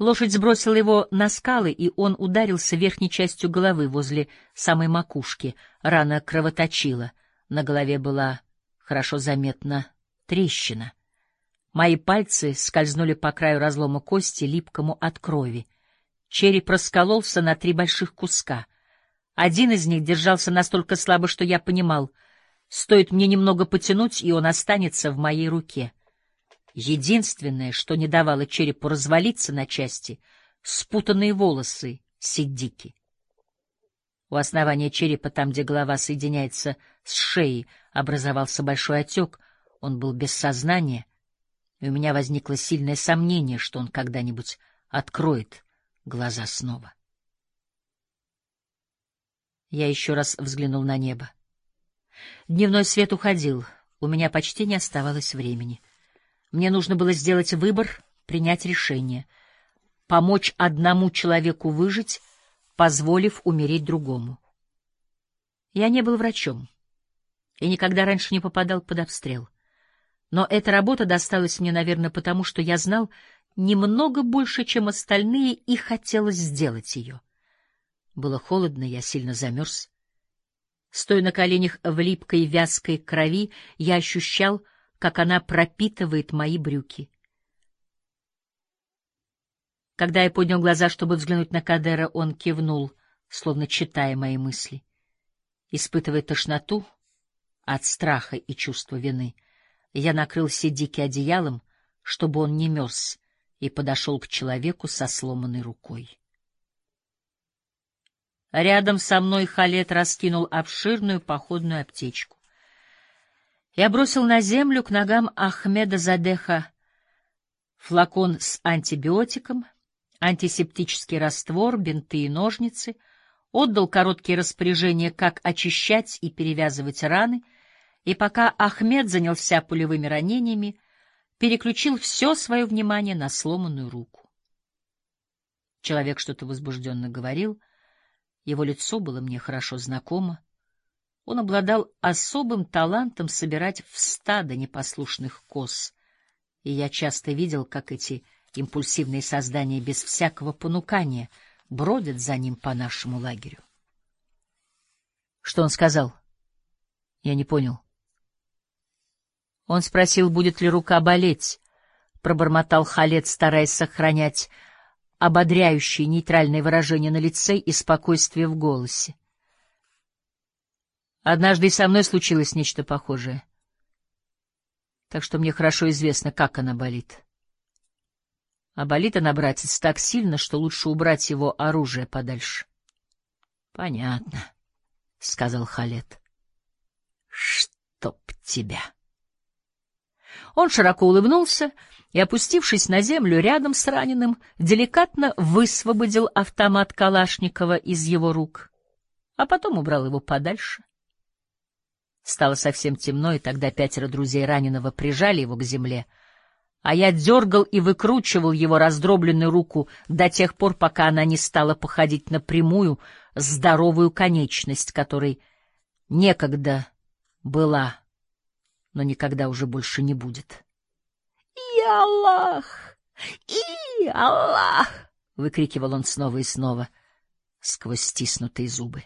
Лошадь сбросила его на скалы, и он ударился верхней частью головы возле самой макушки. Рана кровоточила. На голове была хорошо заметна трещина. Мои пальцы скользнули по краю разлома кости, липкому от крови. Череп раскололся на три больших куска. Один из них держался настолько слабо, что я понимал, стоит мне немного потянуть, и он останется в моей руке. Единственное, что не давало черепу развалиться на части — спутанные волосы Сиддики. У основания черепа, там, где голова соединяется с шеей, образовался большой отек. Он был без сознания, и у меня возникло сильное сомнение, что он когда-нибудь откроет глаза снова. Я еще раз взглянул на небо. Дневной свет уходил, у меня почти не оставалось времени — мне нужно было сделать выбор, принять решение, помочь одному человеку выжить, позволив умереть другому. Я не был врачом и никогда раньше не попадал под обстрел. Но эта работа досталась мне, наверное, потому что я знал немного больше, чем остальные, и хотелось сделать ее. Было холодно, я сильно замерз. Стоя на коленях в липкой вязкой крови, я ощущал, как она пропитывает мои брюки. Когда я поднял глаза, чтобы взглянуть на Кадера, он кивнул, словно читая мои мысли. Испытывая тошноту от страха и чувства вины, я накрыл Сидики одеялом, чтобы он не мерз, и подошел к человеку со сломанной рукой. Рядом со мной Халет раскинул обширную походную аптечку. Я бросил на землю к ногам Ахмеда Задеха флакон с антибиотиком, антисептический раствор, бинты и ножницы, отдал короткие распоряжения, как очищать и перевязывать раны, и пока Ахмед занялся пулевыми ранениями, переключил все свое внимание на сломанную руку. Человек что-то возбужденно говорил, его лицо было мне хорошо знакомо. Он обладал особым талантом собирать в стадо непослушных коз, и я часто видел, как эти импульсивные создания без всякого понукания бродят за ним по нашему лагерю. Что он сказал? Я не понял. Он спросил, будет ли рука болеть, пробормотал Халет, стараясь сохранять ободряющее нейтральное выражение на лице и спокойствие в голосе. Однажды и со мной случилось нечто похожее. Так что мне хорошо известно, как она болит. А болит она, братец, так сильно, что лучше убрать его оружие подальше. — Понятно, — сказал Халет. — Чтоб тебя! Он широко улыбнулся и, опустившись на землю рядом с раненым, деликатно высвободил автомат Калашникова из его рук, а потом убрал его подальше. Стало совсем темно, и тогда пятеро друзей раненого прижали его к земле, а я дергал и выкручивал его раздробленную руку до тех пор, пока она не стала походить на прямую, здоровую конечность, которой некогда была, но никогда уже больше не будет. «И Аллах! И Аллах!» — выкрикивал он снова и снова сквозь стиснутые зубы.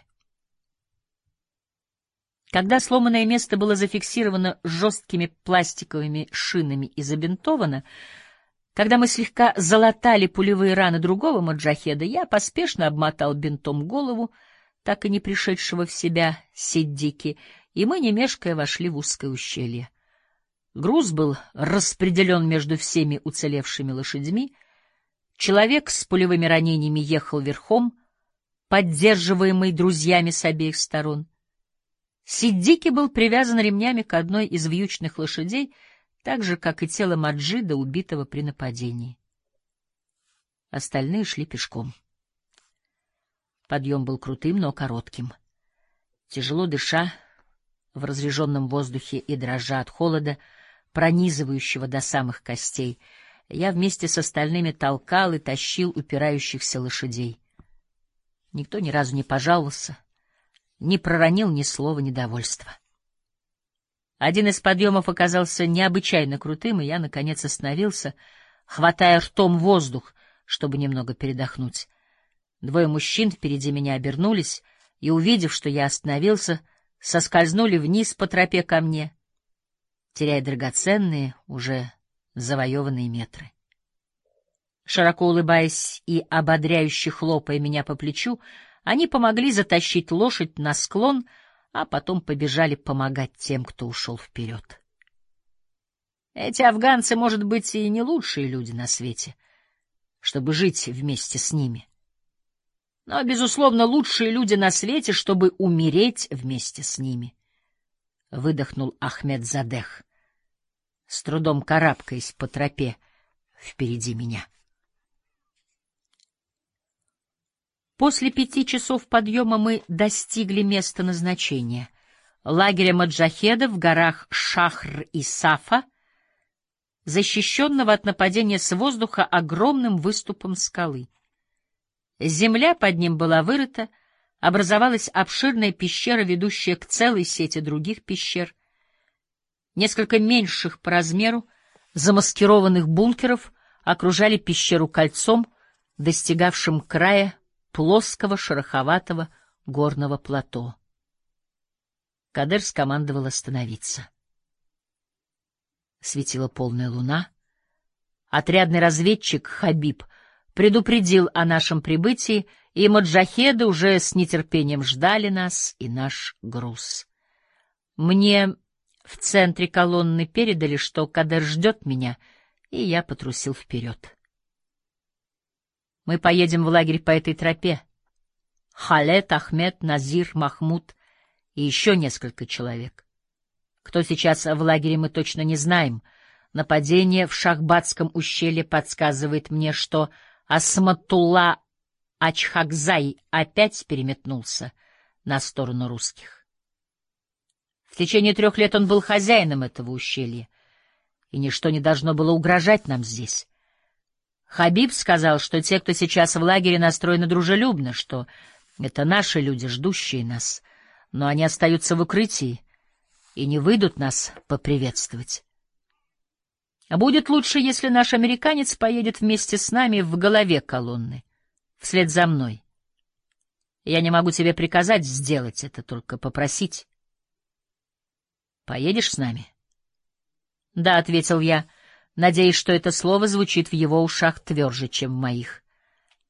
Когда сломанное место было зафиксировано жесткими пластиковыми шинами и забинтовано, когда мы слегка залатали пулевые раны другого маджахеда, я поспешно обмотал бинтом голову, так и не пришедшего в себя Сиддики, и мы, не мешкая, вошли в узкое ущелье. Груз был распределен между всеми уцелевшими лошадьми. Человек с пулевыми ранениями ехал верхом, поддерживаемый друзьями с обеих сторон — Сиддики был привязан ремнями к одной из вьючных лошадей, так же, как и тело Маджида, убитого при нападении. Остальные шли пешком. Подъем был крутым, но коротким. Тяжело дыша, в разреженном воздухе и дрожа от холода, пронизывающего до самых костей, я вместе с остальными толкал и тащил упирающихся лошадей. Никто ни разу не пожаловался — не проронил ни слова недовольства. Один из подъемов оказался необычайно крутым, и я, наконец, остановился, хватая ртом воздух, чтобы немного передохнуть. Двое мужчин впереди меня обернулись и, увидев, что я остановился, соскользнули вниз по тропе ко мне, теряя драгоценные, уже завоеванные метры. Широко улыбаясь и ободряюще хлопая меня по плечу, они помогли затащить лошадь на склон, а потом побежали помогать тем, кто ушел вперед. Эти афганцы, может быть, и не лучшие люди на свете, чтобы жить вместе с ними. Но, безусловно, лучшие люди на свете, чтобы умереть вместе с ними. Выдохнул Ахмед Задех, с трудом карабкаясь по тропе впереди меня. После пяти часов подъема мы достигли места назначения — лагеря маджахедов в горах Шахр и Сафа, защищенного от нападения с воздуха огромным выступом скалы. Земля под ним была вырыта, образовалась обширная пещера, ведущая к целой сети других пещер. Несколько меньших по размеру, замаскированных бункеров окружали пещеру кольцом, достигавшим края плоского шероховатого горного плато. Кадер скомандовал остановиться. Светила полная луна. Отрядный разведчик Хабиб предупредил о нашем прибытии, и маджахеды уже с нетерпением ждали нас и наш груз. Мне в центре колонны передали, что Кадер ждет меня, и я потрусил вперед. Мы поедем в лагерь по этой тропе. Халет, Ахмед, Назир, Махмуд и еще несколько человек. Кто сейчас в лагере, мы точно не знаем. Нападение в Шахбатском ущелье подсказывает мне, что Асматулла Ачхакзай опять переметнулся на сторону русских. В течение трех лет он был хозяином этого ущелья, и ничто не должно было угрожать нам здесь. Хабиб сказал, что те, кто сейчас в лагере, настроены дружелюбно, что это наши люди, ждущие нас, но они остаются в укрытии и не выйдут нас поприветствовать. А будет лучше, если наш американец поедет вместе с нами в голове колонны, вслед за мной. Я не могу тебе приказать сделать это, только попросить. Поедешь с нами? — Да, — ответил я, — надеясь, что это слово звучит в его ушах тверже, чем в моих.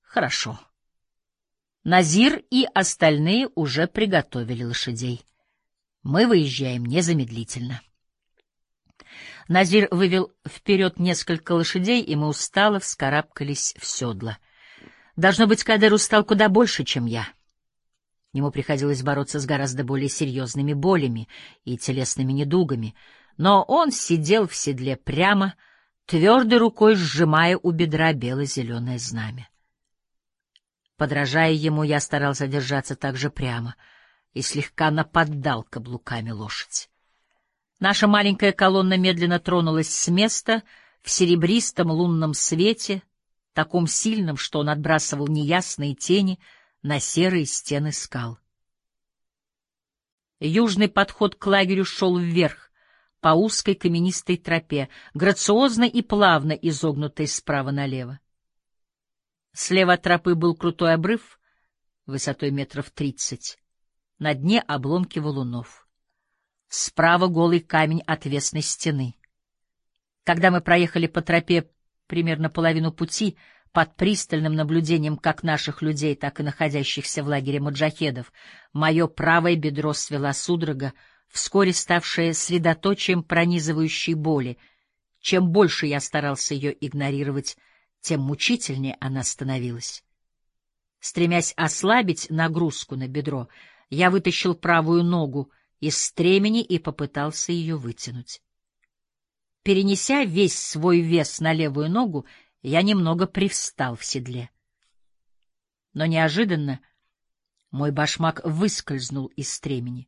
Хорошо. Назир и остальные уже приготовили лошадей. Мы выезжаем незамедлительно. Назир вывел вперед несколько лошадей, и мы устало вскарабкались в седло. Должно быть, Кадер устал куда больше, чем я. Ему приходилось бороться с гораздо более серьезными болями и телесными недугами, но он сидел в седле прямо, твердой рукой сжимая у бедра бело-зеленое знамя. Подражая ему, я старался держаться так же прямо и слегка наподдал каблуками лошадь. Наша маленькая колонна медленно тронулась с места в серебристом лунном свете, таком сильном, что он отбрасывал неясные тени на серые стены скал. Южный подход к лагерю шел вверх, по узкой каменистой тропе, грациозно и плавно изогнутой справа налево. Слева от тропы был крутой обрыв, высотой метров тридцать, на дне обломки валунов. Справа голый камень отвесной стены. Когда мы проехали по тропе примерно половину пути, под пристальным наблюдением как наших людей, так и находящихся в лагере маджахедов, мое правое бедро свела судорога, вскоре ставшая средоточием пронизывающей боли. Чем больше я старался ее игнорировать, тем мучительнее она становилась. Стремясь ослабить нагрузку на бедро, я вытащил правую ногу из стремени и попытался ее вытянуть. Перенеся весь свой вес на левую ногу, я немного привстал в седле. Но неожиданно мой башмак выскользнул из стремени.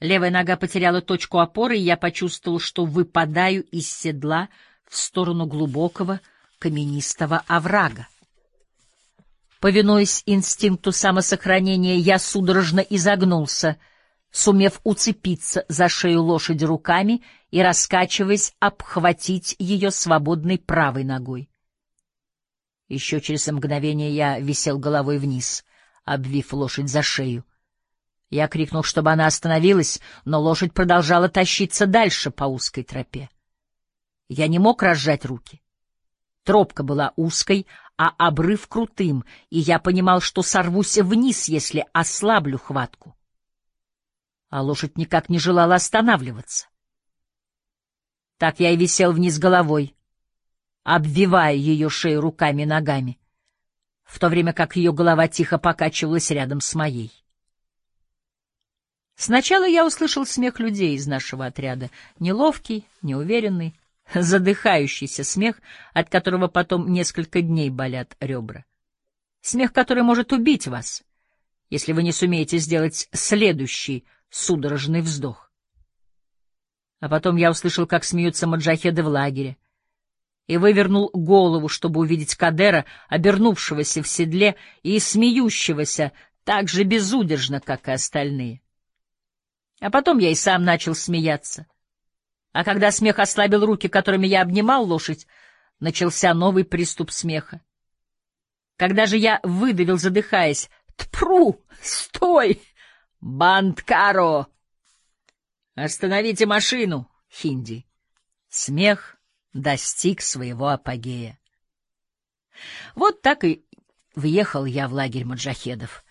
Левая нога потеряла точку опоры, и я почувствовал, что выпадаю из седла в сторону глубокого каменистого оврага. Повинуясь инстинкту самосохранения, я судорожно изогнулся, сумев уцепиться за шею лошади руками и, раскачиваясь, обхватить ее свободной правой ногой. Еще через мгновение я висел головой вниз, обвив лошадь за шею. Я крикнул, чтобы она остановилась, но лошадь продолжала тащиться дальше по узкой тропе. Я не мог разжать руки. Тропка была узкой, а обрыв крутым, и я понимал, что сорвусь вниз, если ослаблю хватку. А лошадь никак не желала останавливаться. Так я и висел вниз головой, обвивая ее шею руками и ногами, в то время как ее голова тихо покачивалась рядом с моей. Сначала я услышал смех людей из нашего отряда, неловкий, неуверенный, задыхающийся смех, от которого потом несколько дней болят ребра. Смех, который может убить вас, если вы не сумеете сделать следующий судорожный вздох. А потом я услышал, как смеются маджахеды в лагере, и вывернул голову, чтобы увидеть Кадера, обернувшегося в седле и смеющегося так же безудержно, как и остальные. А потом я и сам начал смеяться — а когда смех ослабил руки, которыми я обнимал лошадь, начался новый приступ смеха. Когда же я выдавил, задыхаясь, «Тпру! Стой! Бандкаро! Остановите машину!» Хинди. Смех достиг своего апогея. Вот так и въехал я в лагерь маджахедов.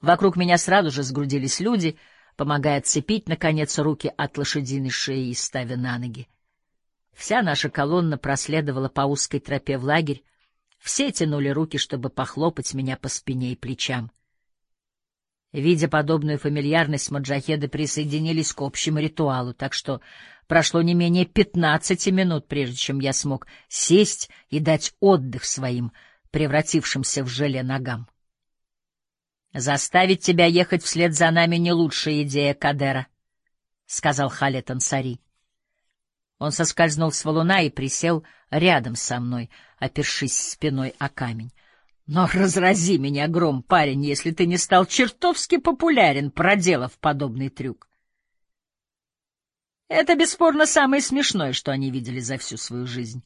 Вокруг меня сразу же сгрудились люди — помогая цепить, наконец, руки от лошадиной шеи и ставя на ноги. Вся наша колонна проследовала по узкой тропе в лагерь, все тянули руки, чтобы похлопать меня по спине и плечам. Видя подобную фамильярность, маджахеды присоединились к общему ритуалу, так что прошло не менее пятнадцати минут, прежде чем я смог сесть и дать отдых своим, превратившимся в желе ногам. Заставить тебя ехать вслед за нами не лучшая идея, Кадера, — сказал Халет Ансари. Он соскользнул с валуна и присел рядом со мной, опершись спиной о камень. Но разрази меня, гром, парень, если ты не стал чертовски популярен, проделав подобный трюк. Это бесспорно самое смешное, что они видели за всю свою жизнь.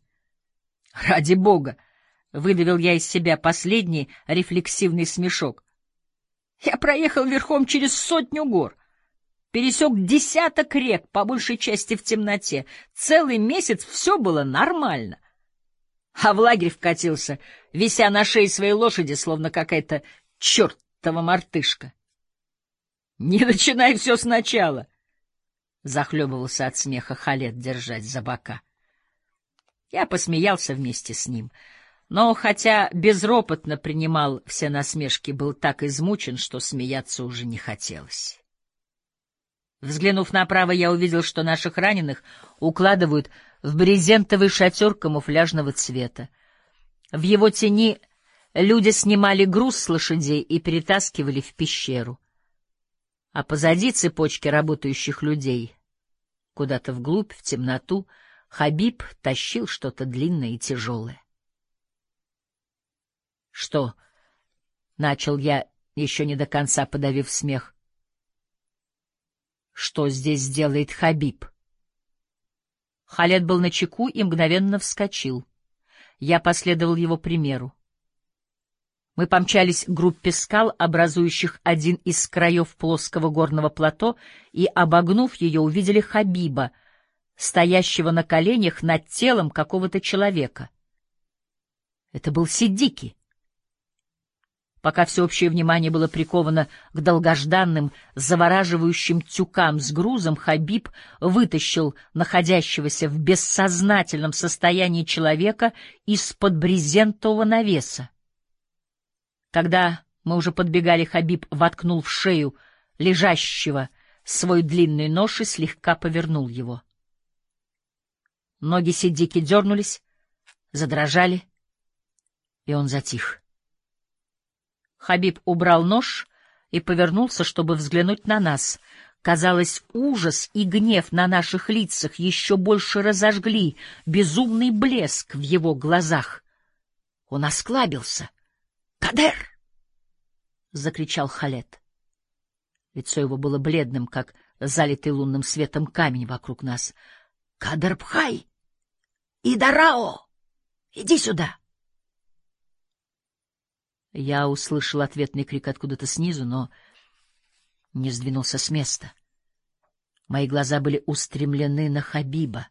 Ради бога! — выдавил я из себя последний рефлексивный смешок. Я проехал верхом через сотню гор, пересек десяток рек, по большей части в темноте. Целый месяц все было нормально. А в лагерь вкатился, вися на шее своей лошади, словно какая-то чертова мартышка. — Не начинай все сначала! — захлебывался от смеха Халет держать за бока. Я посмеялся вместе с ним — но, хотя безропотно принимал все насмешки, был так измучен, что смеяться уже не хотелось. Взглянув направо, я увидел, что наших раненых укладывают в брезентовый шатер камуфляжного цвета. В его тени люди снимали груз с лошадей и перетаскивали в пещеру. А позади цепочки работающих людей, куда-то вглубь, в темноту, Хабиб тащил что-то длинное и тяжелое. Что? Начал я, еще не до конца подавив смех. Что здесь делает Хабиб? Халет был на чеку и мгновенно вскочил. Я последовал его примеру. Мы помчались к группе скал, образующих один из краев плоского горного плато, и, обогнув ее, увидели Хабиба, стоящего на коленях над телом какого-то человека. Это был Сиддики. Пока всеобщее внимание было приковано к долгожданным, завораживающим тюкам с грузом, Хабиб вытащил находящегося в бессознательном состоянии человека из-под брезентового навеса. Когда мы уже подбегали, Хабиб воткнул в шею лежащего свой длинный нож и слегка повернул его. Ноги Сиддики дернулись, задрожали, и он затих. Хабиб убрал нож и повернулся, чтобы взглянуть на нас. Казалось, ужас и гнев на наших лицах еще больше разожгли безумный блеск в его глазах. Он осклабился. «Кадер!» — закричал Халет. Лицо его было бледным, как залитый лунным светом камень вокруг нас. «Кадербхай! Идарао! Иди сюда!» Я услышал ответный крик откуда-то снизу, но не сдвинулся с места. Мои глаза были устремлены на Хабиба.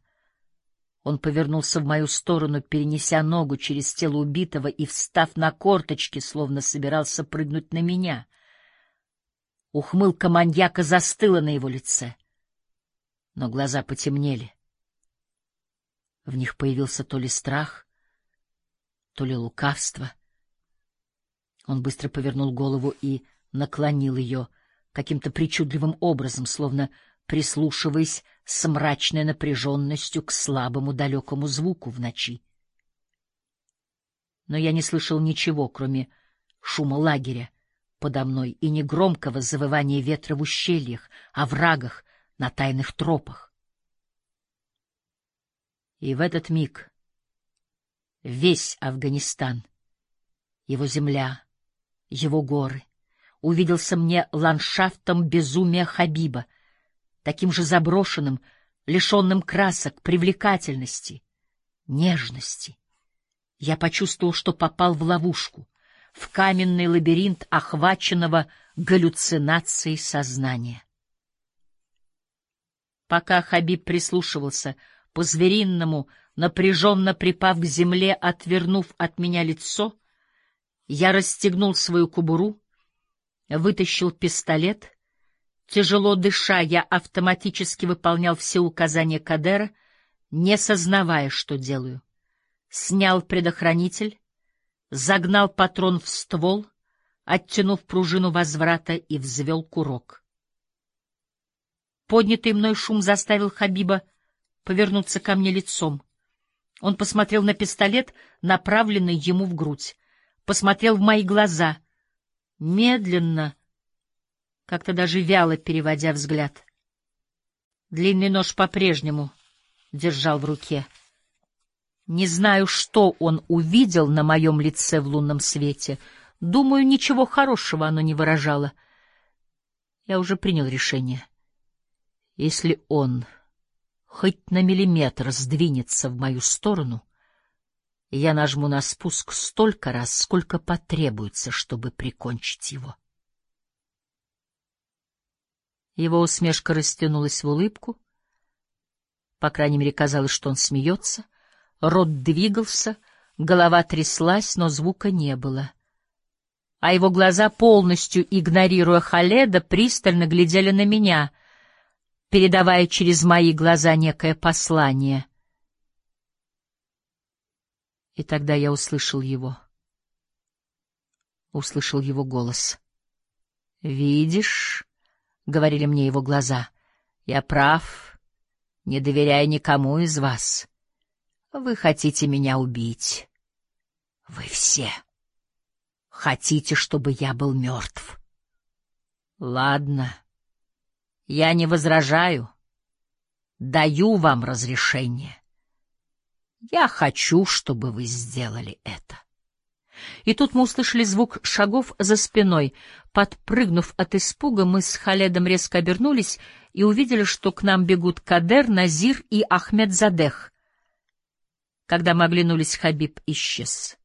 Он повернулся в мою сторону, перенеся ногу через тело убитого и, встав на корточки, словно собирался прыгнуть на меня. Ухмылка маньяка застыла на его лице, но глаза потемнели. В них появился то ли страх, то ли лукавство. Он быстро повернул голову и наклонил ее каким-то причудливым образом, словно прислушиваясь с мрачной напряженностью к слабому далекому звуку в ночи. Но я не слышал ничего, кроме шума лагеря подо мной и негромкого завывания ветра в ущельях, оврагах, на тайных тропах. И в этот миг весь Афганистан, его земля, его горы, увиделся мне ландшафтом безумия Хабиба — таким же заброшенным, лишенным красок, привлекательности, нежности. Я почувствовал, что попал в ловушку, в каменный лабиринт охваченного галлюцинацией сознания. Пока Хабиб прислушивался, по-зверинному, напряженно припав к земле, отвернув от меня лицо, я расстегнул свою кобуру, вытащил пистолет Тяжело дыша, я автоматически выполнял все указания Кадера, не сознавая, что делаю. Снял предохранитель, загнал патрон в ствол, оттянув пружину возврата и взвел курок. Поднятый мной шум заставил Хабиба повернуться ко мне лицом. Он посмотрел на пистолет, направленный ему в грудь, посмотрел в мои глаза, медленно, как-то даже вяло переводя взгляд. Длинный нож по-прежнему держал в руке. Не знаю, что он увидел на моем лице в лунном свете. Думаю, ничего хорошего оно не выражало. Я уже принял решение. Если он хоть на миллиметр сдвинется в мою сторону, я нажму на спуск столько раз, сколько потребуется, чтобы прикончить его. Его усмешка растянулась в улыбку. По крайней мере, казалось, что он смеется. Рот двигался, голова тряслась, но звука не было. А его глаза, полностью игнорируя Халеда, пристально глядели на меня, передавая через мои глаза некое послание. И тогда я услышал его. Услышал его голос. «Видишь?» — говорили мне его глаза. «Я прав, не доверяя никому из вас. Вы хотите меня убить. Вы все хотите, чтобы я был мертв. Ладно, я не возражаю, даю вам разрешение. Я хочу, чтобы вы сделали это». И тут мы услышали звук шагов за спиной. Подпрыгнув от испуга, мы с Халедом резко обернулись и увидели, что к нам бегут Кадер, Назир и Ахмед Задех. Когда мы оглянулись, Хабиб исчез.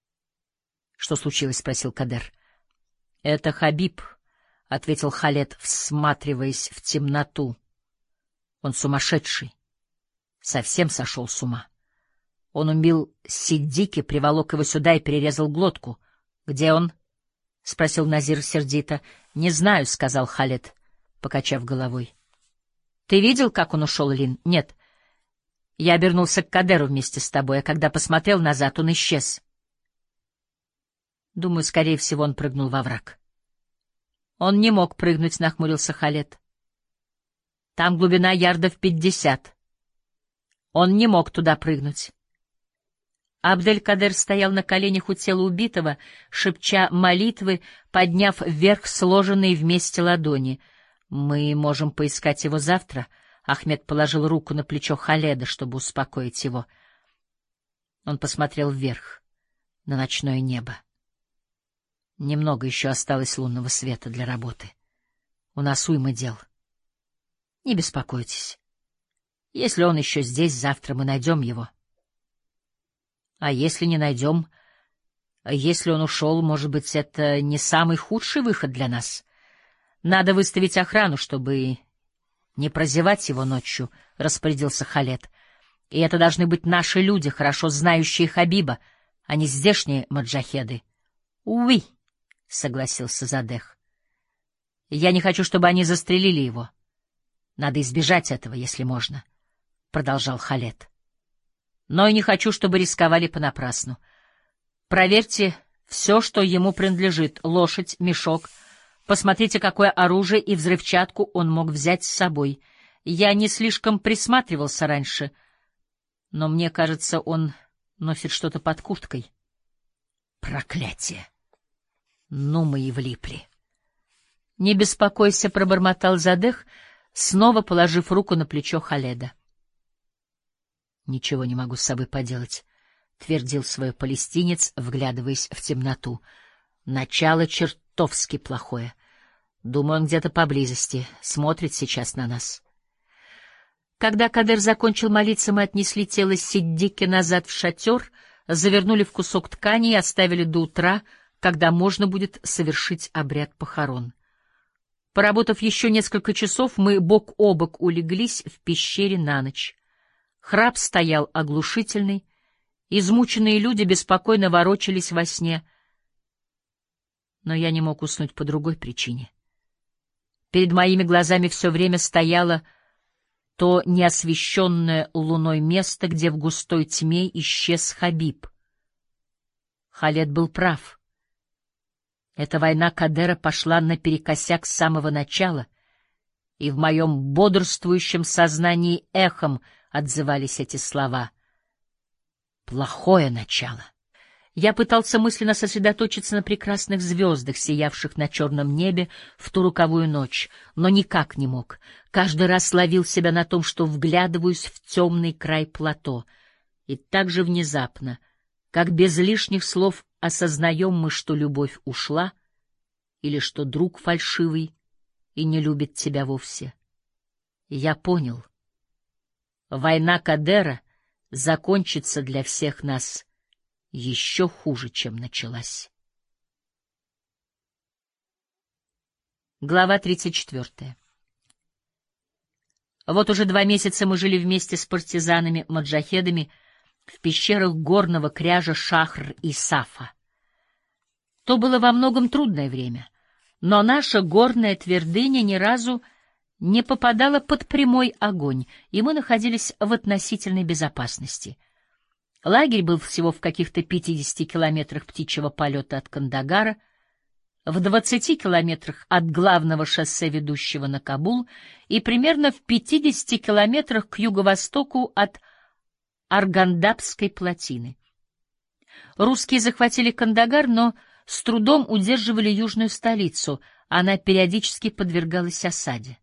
— Что случилось? — спросил Кадер. — Это Хабиб, — ответил Халед, всматриваясь в темноту. — Он сумасшедший. Совсем сошел с ума. Он убил Сиддики, приволок его сюда и перерезал глотку. — Где он? — спросил Назир сердито. — Не знаю, — сказал Халет, покачав головой. — Ты видел, как он ушел, Лин? — Нет. Я обернулся к Кадеру вместе с тобой, а когда посмотрел назад, он исчез. Думаю, скорее всего, он прыгнул во враг. Он не мог прыгнуть, — нахмурился Халет. Там глубина ярдов пятьдесят. Он не мог туда прыгнуть. Абдель-Кадер стоял на коленях у тела убитого, шепча молитвы, подняв вверх сложенные вместе ладони. «Мы можем поискать его завтра», — Ахмед положил руку на плечо Халеда, чтобы успокоить его. Он посмотрел вверх, на ночное небо. Немного еще осталось лунного света для работы. У нас уйма дел. Не беспокойтесь. Если он еще здесь, завтра мы найдем его. — а если не найдем, Если он ушел, может быть, это не самый худший выход для нас. Надо выставить охрану, чтобы не прозевать его ночью, — распорядился Халет. И это должны быть наши люди, хорошо знающие Хабиба, а не здешние маджахеды. — Уи, — согласился Задех. — Я не хочу, чтобы они застрелили его. Надо избежать этого, если можно, — продолжал Халет. Но и не хочу, чтобы рисковали понапрасну. Проверьте все, что ему принадлежит — лошадь, мешок. Посмотрите, какое оружие и взрывчатку он мог взять с собой. Я не слишком присматривался раньше, но мне кажется, он носит что-то под курткой. Проклятие! Ну, мы и влипли. Не беспокойся, — пробормотал Задех, снова положив руку на плечо Халеда. Ничего не могу с собой поделать, — твердил свой палестинец, вглядываясь в темноту. Начало чертовски плохое. Думаю, он где-то поблизости, смотрит сейчас на нас. Когда Кадер закончил молиться, мы отнесли тело Сиддики назад в шатер, завернули в кусок ткани и оставили до утра, когда можно будет совершить обряд похорон. Поработав еще несколько часов, мы бок о бок улеглись в пещере на ночь. Храп стоял оглушительный, измученные люди беспокойно ворочались во сне, но я не мог уснуть по другой причине. Перед моими глазами все время стояло то неосвещенное луной место, где в густой тьме исчез Хабиб. Халет был прав. Эта война Кадера пошла наперекосяк с самого начала, и в моем бодрствующем сознании эхом — отзывались эти слова. Плохое начало. Я пытался мысленно сосредоточиться на прекрасных звездах, сиявших на черном небе в ту руковую ночь, но никак не мог. Каждый раз ловил себя на том, что вглядываюсь в темный край плато. И так же внезапно, как без лишних слов осознаем мы, что любовь ушла, или что друг фальшивый и не любит тебя вовсе. Я понял, Война Кадера закончится для всех нас еще хуже, чем началась. Глава 34. Вот уже два месяца мы жили вместе с партизанами-маджахедами в пещерах горного кряжа Шахр и Сафа. То было во многом трудное время, но наша горная твердыня ни разу не попадала под прямой огонь, и мы находились в относительной безопасности. Лагерь был всего в каких-то 50 километрах птичьего полета от Кандагара, в 20 километрах от главного шоссе, ведущего на Кабул, и примерно в 50 километрах к юго-востоку от Аргандабской плотины. Русские захватили Кандагар, но с трудом удерживали южную столицу, она периодически подвергалась осаде.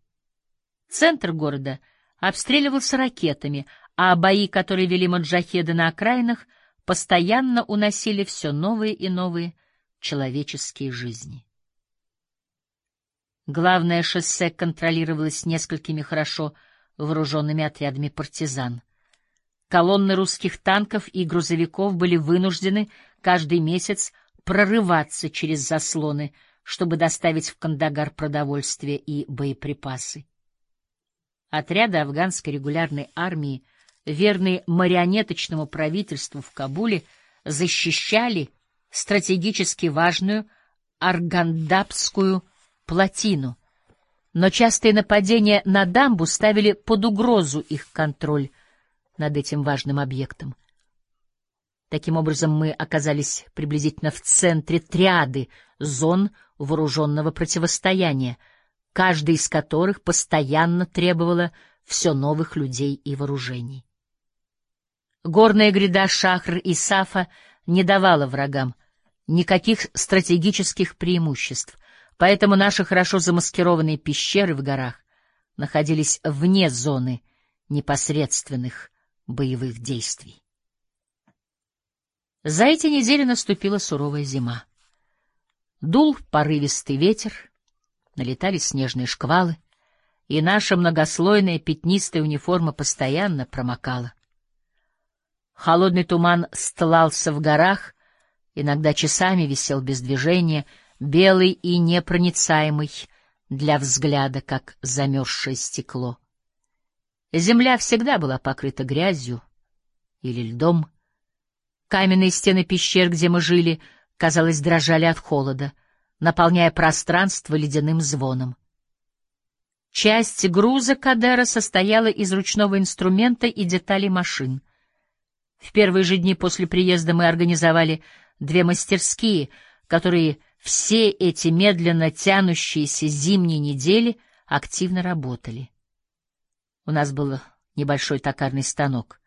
Центр города обстреливался ракетами, а бои, которые вели маджахеды на окраинах, постоянно уносили все новые и новые человеческие жизни. Главное шоссе контролировалось несколькими хорошо вооруженными отрядами партизан. Колонны русских танков и грузовиков были вынуждены каждый месяц прорываться через заслоны, чтобы доставить в Кандагар продовольствие и боеприпасы. Отряды афганской регулярной армии, верные марионеточному правительству в Кабуле, защищали стратегически важную Аргандабскую плотину, но частые нападения на дамбу ставили под угрозу их контроль над этим важным объектом. Таким образом, мы оказались приблизительно в центре триады зон вооруженного противостояния — каждая из которых постоянно требовала все новых людей и вооружений. Горная гряда Шахр и Сафа не давала врагам никаких стратегических преимуществ, поэтому наши хорошо замаскированные пещеры в горах находились вне зоны непосредственных боевых действий. За эти недели наступила суровая зима. Дул порывистый ветер, налетали снежные шквалы, и наша многослойная пятнистая униформа постоянно промокала. Холодный туман стлался в горах, иногда часами висел без движения, белый и непроницаемый для взгляда, как замерзшее стекло. Земля всегда была покрыта грязью или льдом. Каменные стены пещер, где мы жили, казалось, дрожали от холода, наполняя пространство ледяным звоном. Часть груза Кадера состояла из ручного инструмента и деталей машин. В первые же дни после приезда мы организовали две мастерские, которые все эти медленно тянущиеся зимние недели активно работали. У нас был небольшой токарный станок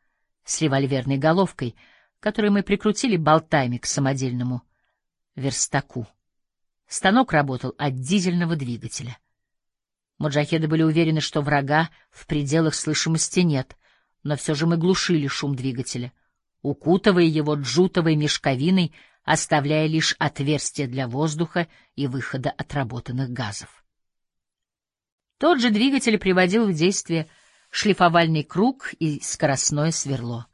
с револьверной головкой, который мы прикрутили болтами к самодельному верстаку. Станок работал от дизельного двигателя. Маджахеды были уверены, что врага в пределах слышимости нет, но все же мы глушили шум двигателя, укутывая его джутовой мешковиной, оставляя лишь отверстия для воздуха и выхода отработанных газов. Тот же двигатель приводил в действие шлифовальный круг и скоростное сверло.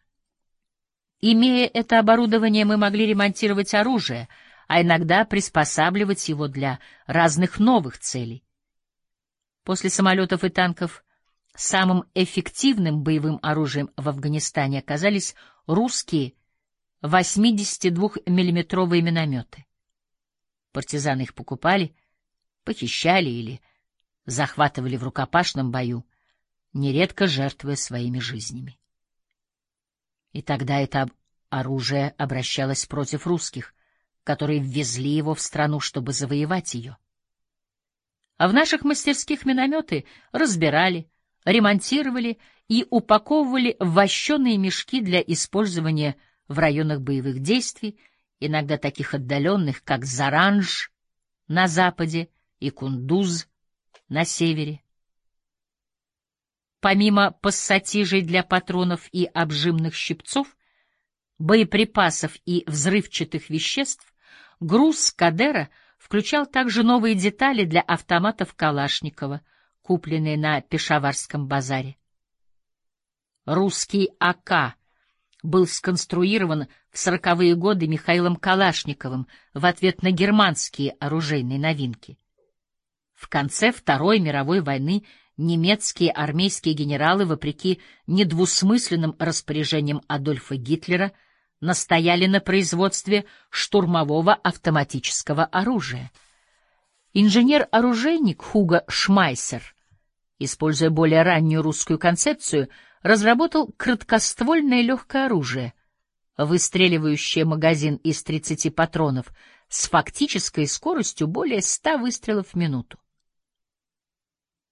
Имея это оборудование, мы могли ремонтировать оружие, а иногда приспосабливать его для разных новых целей. После самолетов и танков самым эффективным боевым оружием в Афганистане оказались русские 82-миллиметровые минометы. Партизаны их покупали, похищали или захватывали в рукопашном бою, нередко жертвуя своими жизнями. И тогда это оружие обращалось против русских, которые ввезли его в страну, чтобы завоевать ее. А в наших мастерских минометы разбирали, ремонтировали и упаковывали в вощеные мешки для использования в районах боевых действий, иногда таких отдаленных, как Заранж на западе и Кундуз на севере. Помимо пассатижей для патронов и обжимных щипцов, боеприпасов и взрывчатых веществ, груз Кадера включал также новые детали для автоматов Калашникова, купленные на Пешаварском базаре. Русский АК был сконструирован в сороковые годы Михаилом Калашниковым в ответ на германские оружейные новинки. В конце Второй мировой войны немецкие армейские генералы, вопреки недвусмысленным распоряжениям Адольфа Гитлера, настояли на производстве штурмового автоматического оружия. Инженер-оружейник Хуго Шмайсер, используя более раннюю русскую концепцию, разработал краткоствольное легкое оружие, выстреливающее магазин из 30 патронов с фактической скоростью более 100 выстрелов в минуту.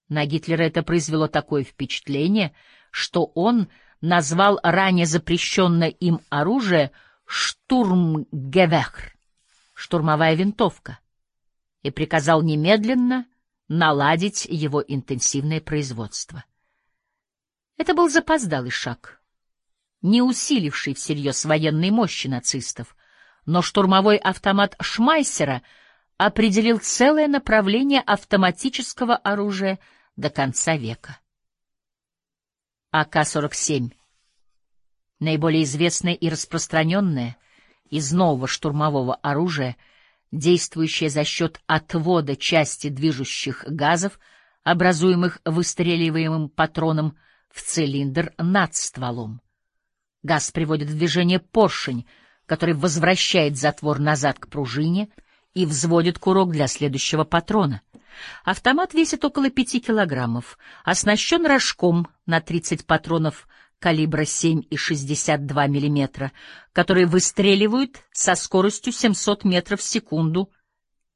На Гитлера это произвело такое впечатление, что он назвал ранее запрещенное им оружие «штурмгевехр» — штурмовая винтовка, и приказал немедленно наладить его интенсивное производство. Это был запоздалый шаг, не усиливший всерьез военной мощи нацистов, но штурмовой автомат Шмайсера определил целое направление автоматического оружия — до конца века. АК-47 — наиболее известное и распространенное из нового штурмового оружия, действующее за счет отвода части движущих газов, образуемых выстреливаемым патроном в цилиндр над стволом. Газ приводит в движение поршень, который возвращает затвор назад к пружине и взводит курок для следующего патрона — Автомат весит около пяти килограммов, оснащен рожком на 30 патронов калибра 7,62 мм, которые выстреливают со скоростью 700 метров в секунду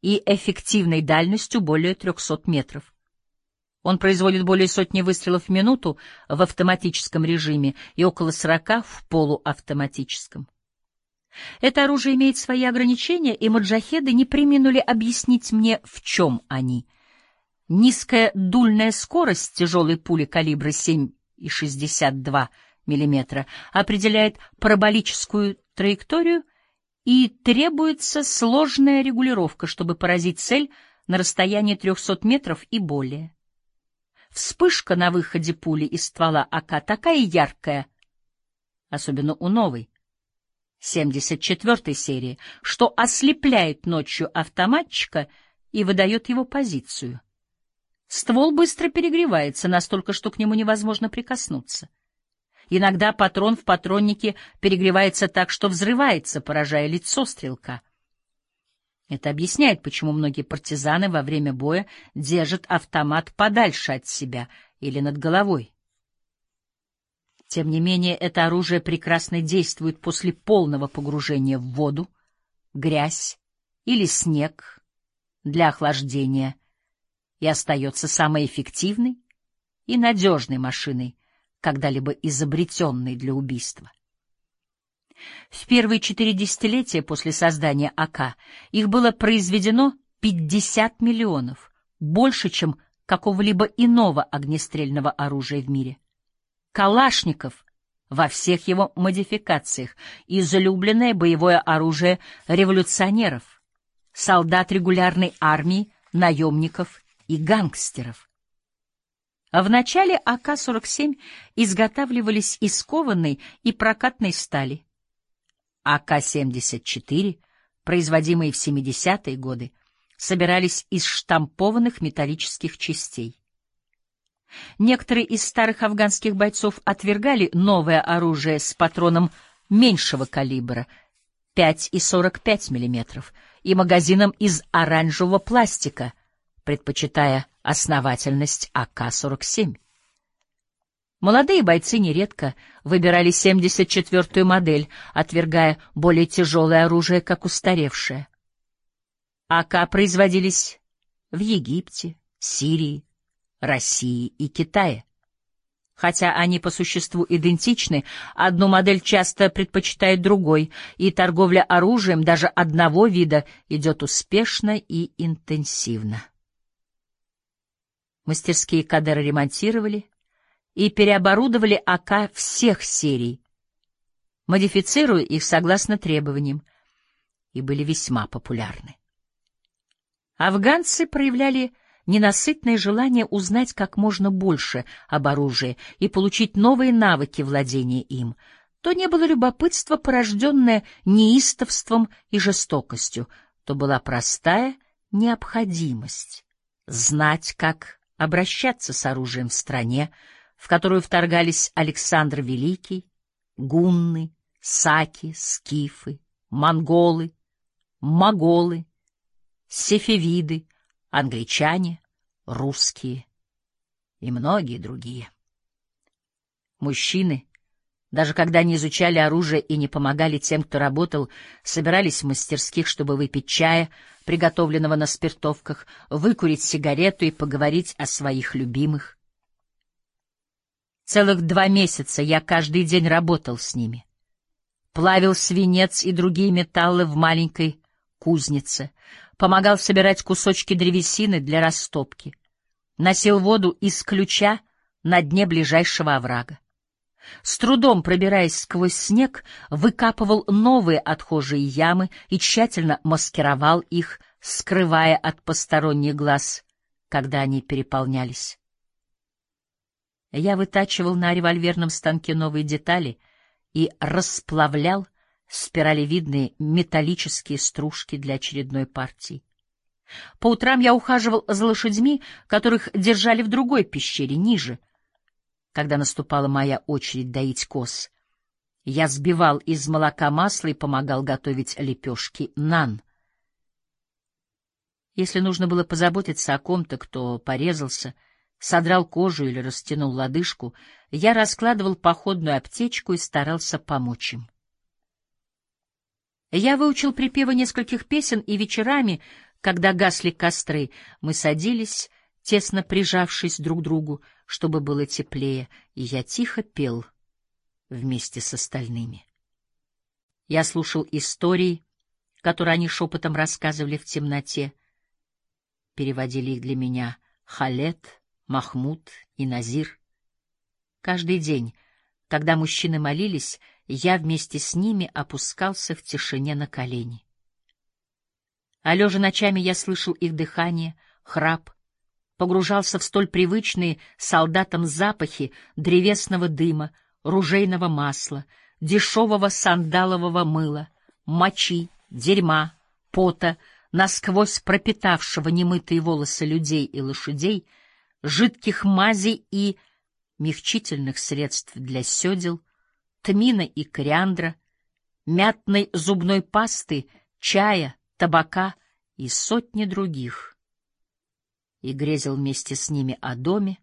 и эффективной дальностью более 300 метров. Он производит более сотни выстрелов в минуту в автоматическом режиме и около 40 в полуавтоматическом. Это оружие имеет свои ограничения, и маджахеды не приминули объяснить мне, в чем они. Низкая дульная скорость тяжелой пули калибра 7,62 мм определяет параболическую траекторию, и требуется сложная регулировка, чтобы поразить цель на расстоянии 300 метров и более. Вспышка на выходе пули из ствола АК такая яркая, особенно у новой, 74 серии, что ослепляет ночью автоматчика и выдает его позицию. Ствол быстро перегревается, настолько, что к нему невозможно прикоснуться. Иногда патрон в патроннике перегревается так, что взрывается, поражая лицо стрелка. Это объясняет, почему многие партизаны во время боя держат автомат подальше от себя или над головой. Тем не менее, это оружие прекрасно действует после полного погружения в воду, грязь или снег для охлаждения и остается самой эффективной и надежной машиной, когда-либо изобретенной для убийства. В первые четыре десятилетия после создания АК их было произведено 50 миллионов, больше, чем какого-либо иного огнестрельного оружия в мире. Калашников во всех его модификациях, излюбленное боевое оружие революционеров, солдат регулярной армии, наемников и гангстеров. В начале АК-47 изготавливались из кованой и прокатной стали. АК-74, производимые в 70-е годы, собирались из штампованных металлических частей. Некоторые из старых афганских бойцов отвергали новое оружие с патроном меньшего калибра 5,45 мм и магазином из оранжевого пластика, предпочитая основательность АК-47. Молодые бойцы нередко выбирали 74-ю модель, отвергая более тяжелое оружие, как устаревшее. АК производились в Египте, Сирии, России и Китае. Хотя они по существу идентичны, одну модель часто предпочитает другой, и торговля оружием даже одного вида идет успешно и интенсивно. Мастерские кадеры ремонтировали и переоборудовали АК всех серий, модифицируя их согласно требованиям, и были весьма популярны. Афганцы проявляли ненасытное желание узнать как можно больше об оружии и получить новые навыки владения им, то не было любопытства, порожденное неистовством и жестокостью, то была простая необходимость знать, как обращаться с оружием в стране, в которую вторгались Александр Великий, гунны, саки, скифы, монголы, моголы, сефевиды, англичане, русские и многие другие. Мужчины, даже когда не изучали оружие и не помогали тем, кто работал, собирались в мастерских, чтобы выпить чая, приготовленного на спиртовках, выкурить сигарету и поговорить о своих любимых. Целых два месяца я каждый день работал с ними. Плавил свинец и другие металлы в маленькой кузнице, помогал собирать кусочки древесины для растопки, носил воду из ключа на дне ближайшего оврага. С трудом пробираясь сквозь снег, выкапывал новые отхожие ямы и тщательно маскировал их, скрывая от посторонних глаз, когда они переполнялись. Я вытачивал на револьверном станке новые детали и расплавлял спиралевидные металлические стружки для очередной партии. По утрам я ухаживал за лошадьми, которых держали в другой пещере, ниже. Когда наступала моя очередь доить коз, я сбивал из молока масло и помогал готовить лепешки нан. Если нужно было позаботиться о ком-то, кто порезался, содрал кожу или растянул лодыжку, я раскладывал походную аптечку и старался помочь им. Я выучил припевы нескольких песен, и вечерами, когда гасли костры, мы садились, тесно прижавшись друг к другу, чтобы было теплее, и я тихо пел вместе с остальными. Я слушал истории, которые они шепотом рассказывали в темноте. Переводили их для меня Халет, Махмуд и Назир. Каждый день, когда мужчины молились, я вместе с ними опускался в тишине на колени. А лежа ночами я слышал их дыхание, храп, погружался в столь привычные солдатам запахи древесного дыма, ружейного масла, дешевого сандалового мыла, мочи, дерьма, пота, насквозь пропитавшего немытые волосы людей и лошадей, жидких мазей и мягчительных средств для седел, тмина и кориандра, мятной зубной пасты, чая, табака и сотни других. И грезил вместе с ними о доме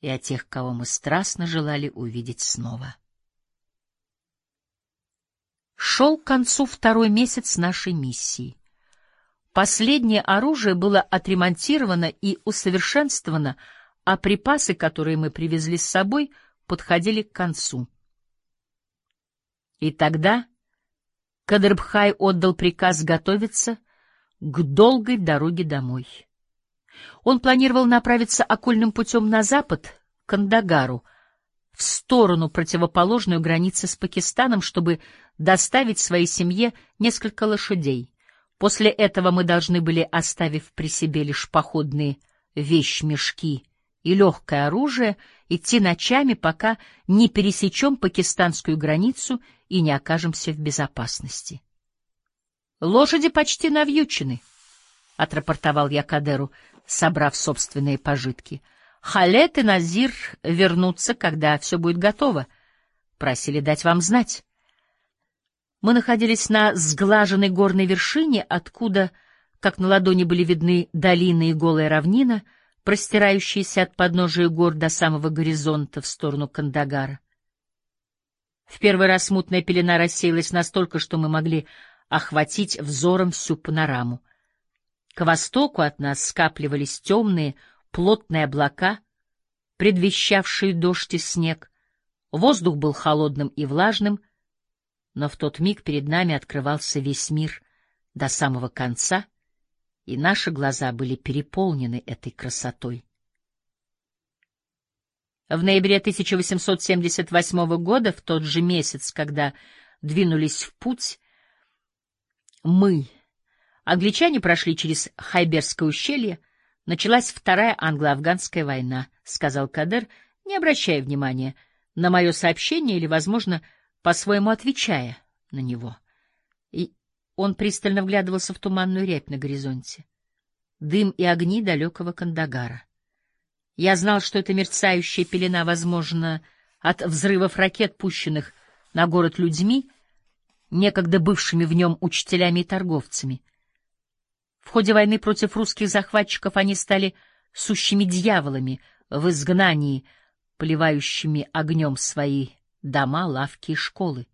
и о тех, кого мы страстно желали увидеть снова. Шел к концу второй месяц нашей миссии. Последнее оружие было отремонтировано и усовершенствовано, а припасы, которые мы привезли с собой, подходили к концу. И тогда Кадрбхай отдал приказ готовиться к долгой дороге домой. Он планировал направиться окольным путем на запад, к Кандагару, в сторону, противоположную границе с Пакистаном, чтобы доставить своей семье несколько лошадей. После этого мы должны были, оставив при себе лишь походные вещмешки и легкое оружие, идти ночами, пока не пересечем пакистанскую границу и не окажемся в безопасности. «Лошади почти навьючены», — отрапортовал я Кадеру, собрав собственные пожитки. «Халет и Назир вернутся, когда все будет готово. Просили дать вам знать». Мы находились на сглаженной горной вершине, откуда, как на ладони были видны долины и голая равнина, простирающиеся от подножия гор до самого горизонта в сторону Кандагара. В первый раз мутная пелена рассеялась настолько, что мы могли охватить взором всю панораму. К востоку от нас скапливались темные, плотные облака, предвещавшие дождь и снег. Воздух был холодным и влажным, но в тот миг перед нами открывался весь мир до самого конца, и наши глаза были переполнены этой красотой. В ноябре 1878 года, в тот же месяц, когда двинулись в путь, мы, англичане, прошли через Хайберское ущелье, началась Вторая англо-афганская война, — сказал Кадер, не обращая внимания на мое сообщение или, возможно, по-своему отвечая на него. Он пристально вглядывался в туманную рябь на горизонте. Дым и огни далекого Кандагара. Я знал, что эта мерцающая пелена, возможно, от взрывов ракет, пущенных на город людьми, некогда бывшими в нем учителями и торговцами. В ходе войны против русских захватчиков они стали сущими дьяволами в изгнании, поливающими огнем свои дома, лавки и школы.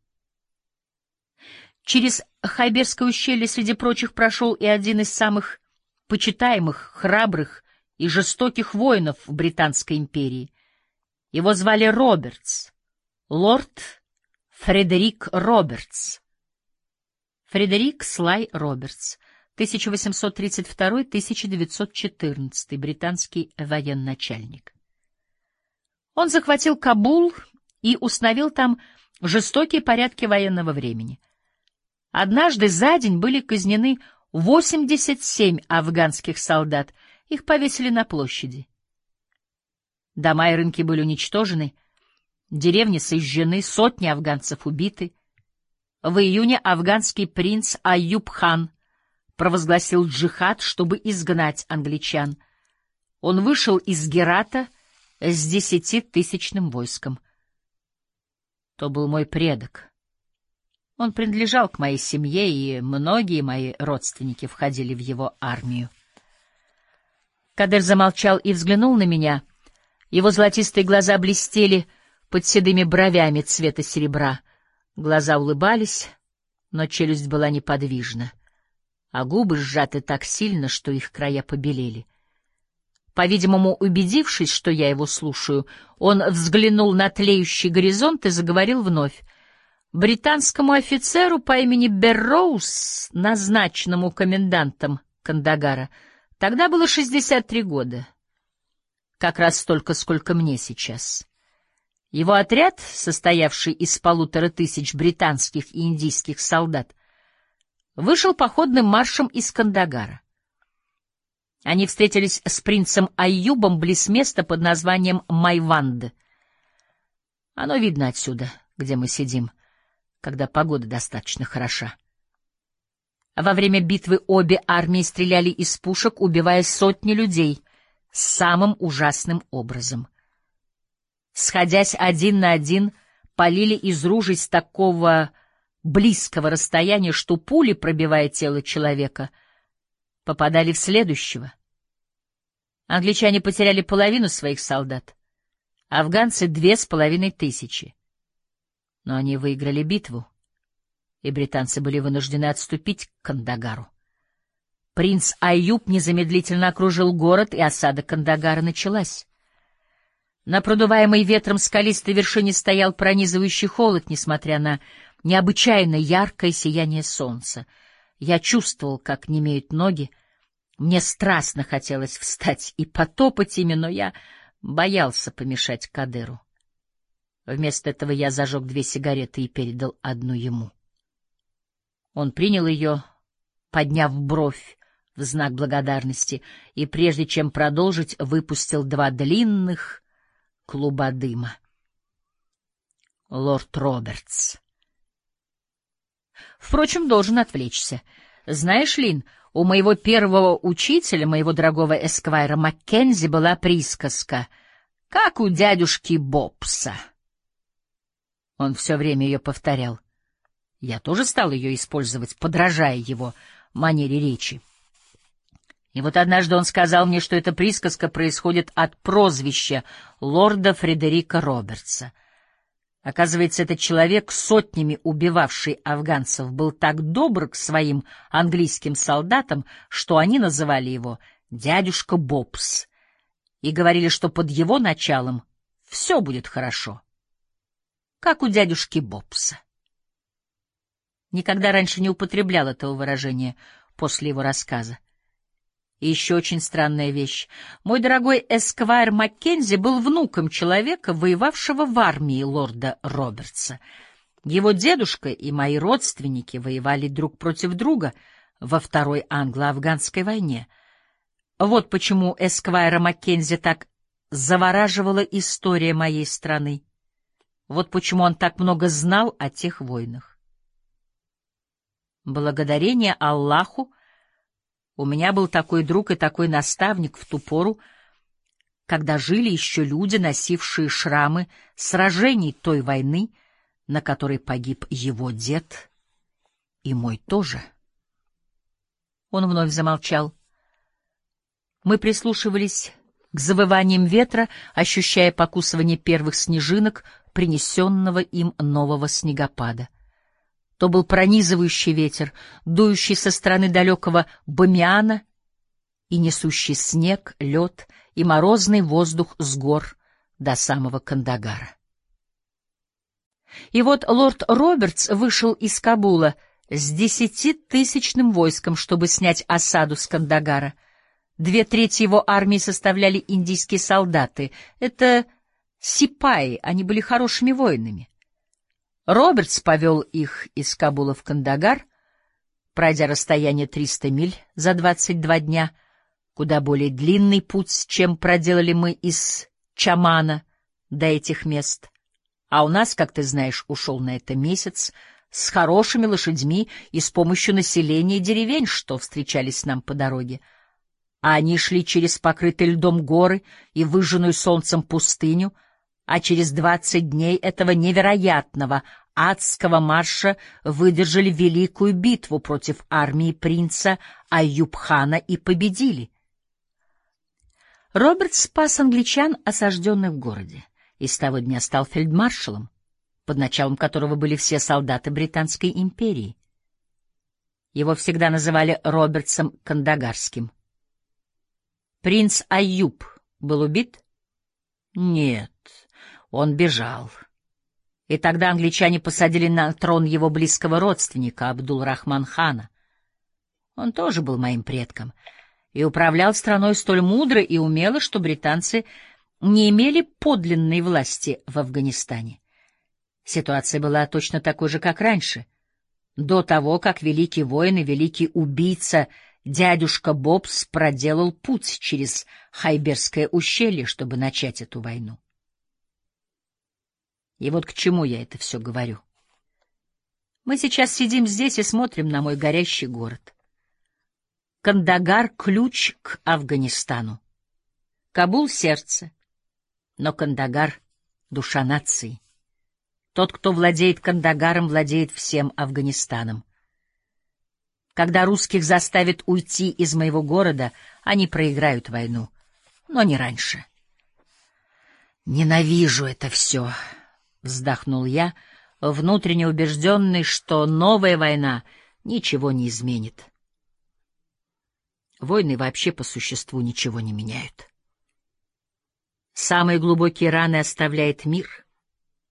Через Хайберское ущелье среди прочих прошел и один из самых почитаемых, храбрых и жестоких воинов в Британской империи. Его звали Робертс, лорд Фредерик Робертс. Фредерик Слай Робертс, 1832-1914, британский военачальник. Он захватил Кабул и установил там жестокие порядки военного времени. Однажды за день были казнены 87 афганских солдат — их повесили на площади. Дома и рынки были уничтожены, деревни сожжены, сотни афганцев убиты. В июне афганский принц Аюб-хан провозгласил джихад, чтобы изгнать англичан. Он вышел из Герата с десятитысячным войском. То был мой предок. Он принадлежал к моей семье, и многие мои родственники входили в его армию. Кадер замолчал и взглянул на меня. Его золотистые глаза блестели под седыми бровями цвета серебра. Глаза улыбались, но челюсть была неподвижна, а губы сжаты так сильно, что их края побелели. По-видимому, убедившись, что я его слушаю, он взглянул на тлеющий горизонт и заговорил вновь. Британскому офицеру по имени Берроуз, назначенному комендантом Кандагара, — Тогда было 63 года. Как раз столько, сколько мне сейчас. Его отряд, состоявший из полутора тысяч британских и индийских солдат, вышел походным маршем из Кандагара. Они встретились с принцем Аюбом близ места под названием Майванд. Оно видно отсюда, где мы сидим, когда погода достаточно хороша. Во время битвы обе армии стреляли из пушек, убивая сотни людей самым ужасным образом. Сходясь один на один, полили из ружей с такого близкого расстояния, что пули, пробивая тело человека, попадали в следующего. Англичане потеряли половину своих солдат, афганцы — две с половиной тысячи. Но они выиграли битву и британцы были вынуждены отступить к Кандагару. Принц Аюб незамедлительно окружил город, и осада Кандагара началась. На продуваемой ветром скалистой вершине стоял пронизывающий холод, несмотря на необычайно яркое сияние солнца. Я чувствовал, как немеют ноги. Мне страстно хотелось встать и потопать ими, но я боялся помешать Кадыру. Вместо этого я зажег две сигареты и передал одну ему. Он принял ее, подняв бровь в знак благодарности, и прежде чем продолжить, выпустил два длинных клуба дыма. Лорд Робертс. Впрочем, должен отвлечься. Знаешь, Лин, у моего первого учителя, моего дорогого эсквайра Маккензи, была присказка, как у дядюшки Бобса. Он все время ее повторял. Я тоже стал ее использовать, подражая его манере речи. И вот однажды он сказал мне, что эта присказка происходит от прозвища лорда Фредерика Робертса. Оказывается, этот человек, сотнями убивавший афганцев, был так добр к своим английским солдатам, что они называли его «дядюшка Бобс» и говорили, что под его началом все будет хорошо, как у дядюшки Бобса. Никогда раньше не употреблял этого выражения после его рассказа. И еще очень странная вещь. Мой дорогой Эсквайр Маккензи был внуком человека, воевавшего в армии лорда Робертса. Его дедушка и мои родственники воевали друг против друга во Второй англо-афганской войне. Вот почему Эсквайра Маккензи так завораживала история моей страны. Вот почему он так много знал о тех войнах. Благодарение Аллаху у меня был такой друг и такой наставник в ту пору, когда жили еще люди, носившие шрамы сражений той войны, на которой погиб его дед и мой тоже. Он вновь замолчал. Мы прислушивались к завываниям ветра, ощущая покусывание первых снежинок, принесенного им нового снегопада. То был пронизывающий ветер, дующий со стороны далекого Бамиана и несущий снег, лед и морозный воздух с гор до самого Кандагара. И вот лорд Робертс вышел из Кабула с десятитысячным войском, чтобы снять осаду с Кандагара. Две трети его армии составляли индийские солдаты. Это сипаи, они были хорошими воинами. Робертс повел их из Кабула в Кандагар, пройдя расстояние 300 миль за 22 дня, куда более длинный путь, чем проделали мы из Чамана до этих мест. А у нас, как ты знаешь, ушел на это месяц с хорошими лошадьми и с помощью населения деревень, что встречались нам по дороге. А они шли через покрытые льдом горы и выжженную солнцем пустыню — а через двадцать дней этого невероятного адского марша выдержали великую битву против армии принца Аюбхана и победили. Роберт спас англичан, осажденных в городе, и с того дня стал фельдмаршалом, под началом которого были все солдаты Британской империи. Его всегда называли Робертсом Кандагарским. Принц Аюб был убит? Нет. Он бежал. И тогда англичане посадили на трон его близкого родственника, Абдул-Рахман-хана. Он тоже был моим предком и управлял страной столь мудро и умело, что британцы не имели подлинной власти в Афганистане. Ситуация была точно такой же, как раньше. До того, как великий воин и великий убийца дядюшка Бобс проделал путь через Хайберское ущелье, чтобы начать эту войну. И вот к чему я это все говорю. Мы сейчас сидим здесь и смотрим на мой горящий город. Кандагар — ключ к Афганистану. Кабул — сердце, но Кандагар — душа нации. Тот, кто владеет Кандагаром, владеет всем Афганистаном. Когда русских заставят уйти из моего города, они проиграют войну, но не раньше. «Ненавижу это все», — вздохнул я, внутренне убежденный, что новая война ничего не изменит. Войны вообще по существу ничего не меняют. Самые глубокие раны оставляет мир,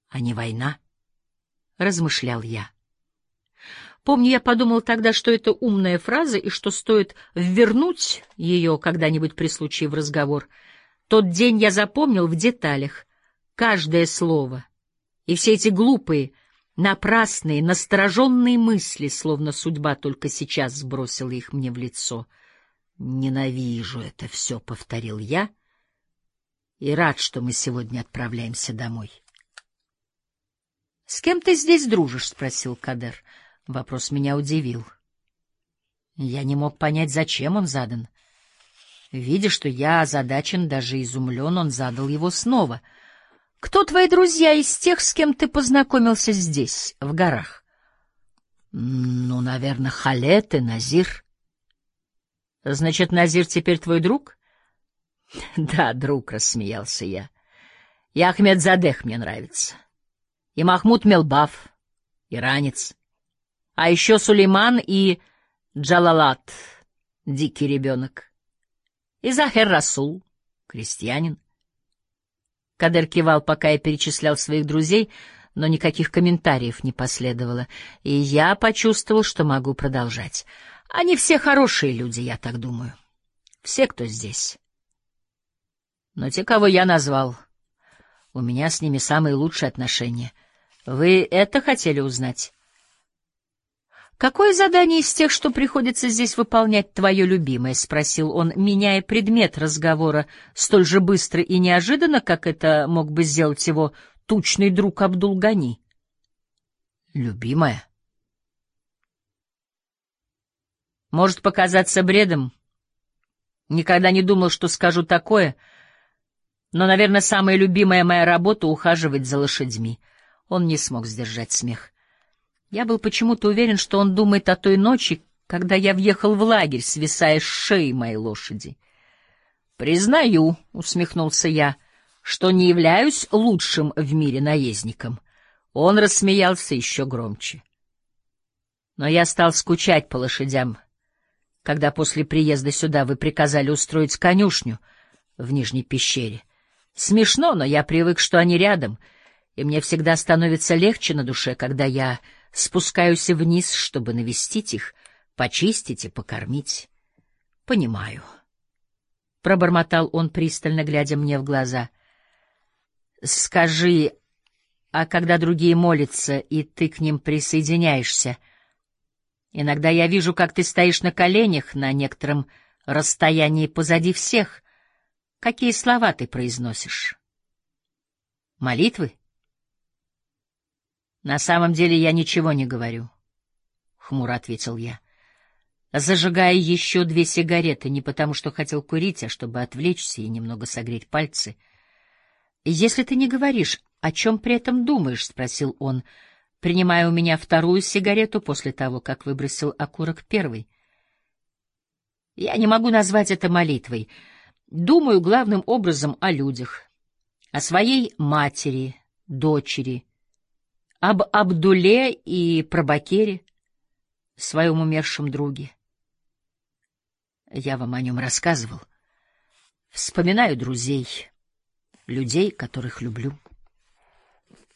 а не война, — размышлял я. Помню, я подумал тогда, что это умная фраза и что стоит ввернуть ее когда-нибудь при случае в разговор. Тот день я запомнил в деталях, каждое слово. И все эти глупые, напрасные, настороженные мысли, словно судьба только сейчас сбросила их мне в лицо. «Ненавижу это все», — повторил я, и рад, что мы сегодня отправляемся домой. — С кем ты здесь дружишь? — спросил Кадер. Вопрос меня удивил. Я не мог понять, зачем он задан. Видя, что я озадачен, даже изумлен, он задал его снова. — Кто твои друзья из тех, с кем ты познакомился здесь, в горах? — Ну, наверное, Халет и Назир. — Значит, Назир теперь твой друг? — Да, друг, — рассмеялся я. — И Ахмед Задех мне нравится. И Махмуд Мелбаф, иранец. А еще Сулейман и Джалалат, дикий ребенок. И Захер Расул, крестьянин. Кадер кивал, пока я перечислял своих друзей, но никаких комментариев не последовало, и я почувствовал, что могу продолжать. Они все хорошие люди, я так думаю. Все, кто здесь. Но те, кого я назвал, у меня с ними самые лучшие отношения. Вы это хотели узнать? «Какое задание из тех, что приходится здесь выполнять, твое любимое?» — спросил он, меняя предмет разговора столь же быстро и неожиданно, как это мог бы сделать его тучный друг Абдулгани. «Любимая?» Может показаться бредом. Никогда не думал, что скажу такое, но, наверное, самая любимая моя работа — ухаживать за лошадьми. Он не смог сдержать смех. Я был почему-то уверен, что он думает о той ночи, когда я въехал в лагерь, свисая с шеи моей лошади. «Признаю», — усмехнулся я, — «что не являюсь лучшим в мире наездником». Он рассмеялся еще громче. Но я стал скучать по лошадям, когда после приезда сюда вы приказали устроить конюшню в Нижней пещере. Смешно, но я привык, что они рядом, и мне всегда становится легче на душе, когда я Спускаюсь вниз, чтобы навестить их, почистить и покормить. — Понимаю. Пробормотал он, пристально глядя мне в глаза. — Скажи, а когда другие молятся, и ты к ним присоединяешься, иногда я вижу, как ты стоишь на коленях на некотором расстоянии позади всех. Какие слова ты произносишь? Молитвы? — на самом деле я ничего не говорю, — хмуро ответил я, зажигая еще две сигареты, не потому что хотел курить, а чтобы отвлечься и немного согреть пальцы. — Если ты не говоришь, о чем при этом думаешь? — спросил он, принимая у меня вторую сигарету после того, как выбросил окурок первый. — Я не могу назвать это молитвой. Думаю главным образом о людях, о своей матери, дочери, об Абдуле и Прабакере, своем умершем друге. Я вам о нем рассказывал. Вспоминаю друзей, людей, которых люблю.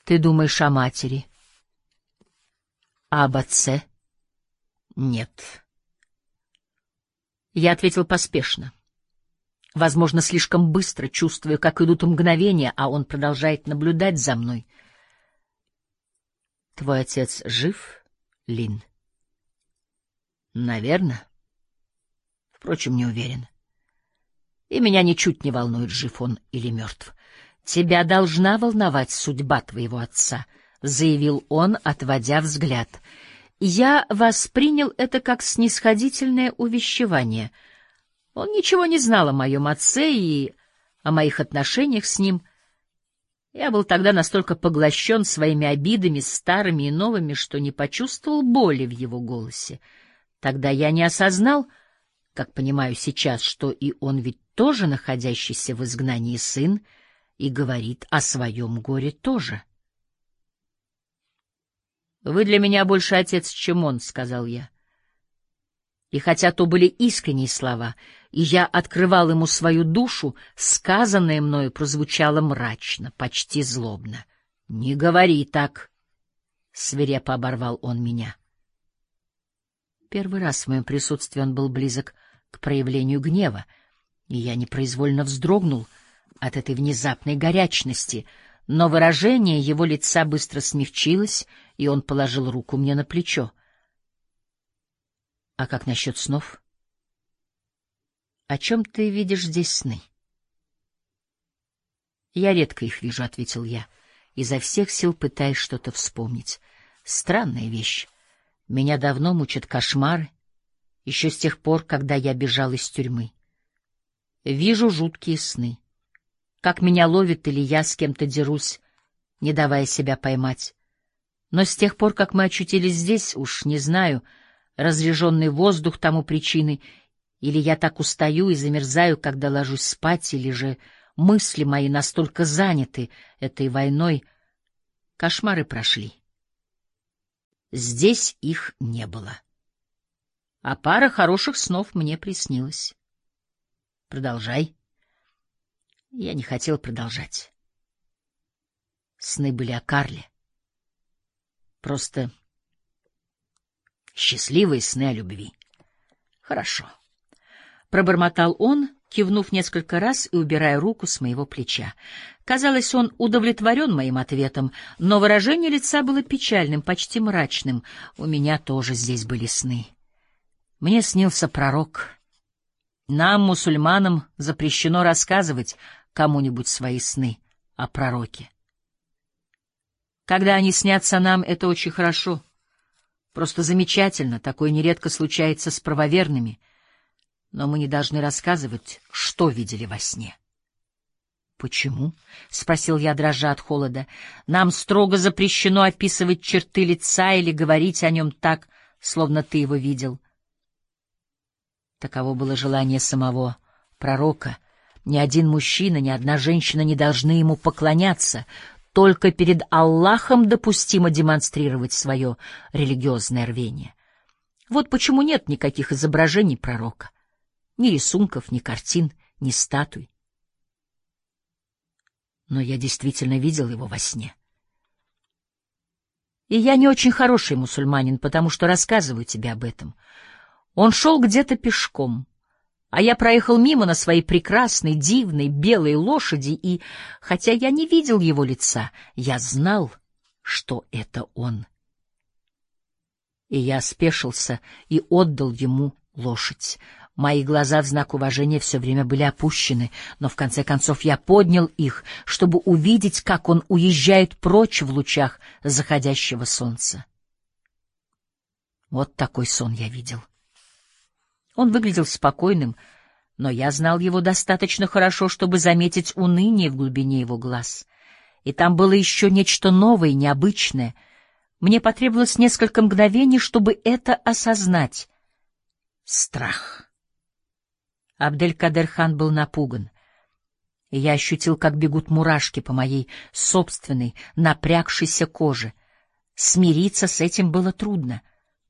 Ты думаешь о матери? А об отце? Нет. Я ответил поспешно. Возможно, слишком быстро, чувствуя, как идут мгновения, а он продолжает наблюдать за мной — Твой отец жив, Лин? Наверное. Впрочем, не уверен. И меня ничуть не волнует, жив он или мертв. «Тебя должна волновать судьба твоего отца», — заявил он, отводя взгляд. Я воспринял это как снисходительное увещевание. Он ничего не знал о моем отце и о моих отношениях с ним. Я был тогда настолько поглощен своими обидами, старыми и новыми, что не почувствовал боли в его голосе. Тогда я не осознал, как понимаю сейчас, что и он ведь тоже находящийся в изгнании сын и говорит о своем горе тоже. «Вы для меня больше отец, чем он», — сказал я. И хотя то были искренние слова, и я открывал ему свою душу, сказанное мною прозвучало мрачно, почти злобно. «Не говори так!» — свирепо оборвал он меня. Первый раз в моем присутствии он был близок к проявлению гнева, и я непроизвольно вздрогнул от этой внезапной горячности, но выражение его лица быстро смягчилось, и он положил руку мне на плечо. А как насчет снов? О чем ты видишь здесь сны? Я редко их вижу, ответил я, изо всех сил пытаясь что-то вспомнить. Странная вещь. Меня давно мучат кошмары, еще с тех пор, когда я бежал из тюрьмы. Вижу жуткие сны. Как меня ловит или я с кем-то дерусь, не давая себя поймать. Но с тех пор, как мы очутились здесь, уж не знаю, — разреженный воздух тому причины, или я так устаю и замерзаю, когда ложусь спать, или же мысли мои настолько заняты этой войной. Кошмары прошли. Здесь их не было. А пара хороших снов мне приснилась. Продолжай. Я не хотел продолжать. Сны были о Карле. Просто Счастливые сны о любви. Хорошо. Пробормотал он, кивнув несколько раз и убирая руку с моего плеча. Казалось, он удовлетворен моим ответом, но выражение лица было печальным, почти мрачным. У меня тоже здесь были сны. Мне снился пророк. Нам, мусульманам, запрещено рассказывать кому-нибудь свои сны о пророке. Когда они снятся нам, это очень хорошо — Просто замечательно, такое нередко случается с правоверными. Но мы не должны рассказывать, что видели во сне. «Почему?» — спросил я, дрожа от холода. «Нам строго запрещено описывать черты лица или говорить о нем так, словно ты его видел». Таково было желание самого пророка. Ни один мужчина, ни одна женщина не должны ему поклоняться, только перед Аллахом допустимо демонстрировать свое религиозное рвение. Вот почему нет никаких изображений пророка. Ни рисунков, ни картин, ни статуй. Но я действительно видел его во сне. И я не очень хороший мусульманин, потому что рассказываю тебе об этом. Он шел где-то пешком — а я проехал мимо на своей прекрасной, дивной, белой лошади, и, хотя я не видел его лица, я знал, что это он. И я спешился и отдал ему лошадь. Мои глаза в знак уважения все время были опущены, но в конце концов я поднял их, чтобы увидеть, как он уезжает прочь в лучах заходящего солнца. Вот такой сон я видел. Он выглядел спокойным, но я знал его достаточно хорошо, чтобы заметить уныние в глубине его глаз. И там было еще нечто новое, необычное. Мне потребовалось несколько мгновений, чтобы это осознать. Страх. Абдель-Кадер-хан был напуган. Я ощутил, как бегут мурашки по моей собственной напрягшейся коже. Смириться с этим было трудно.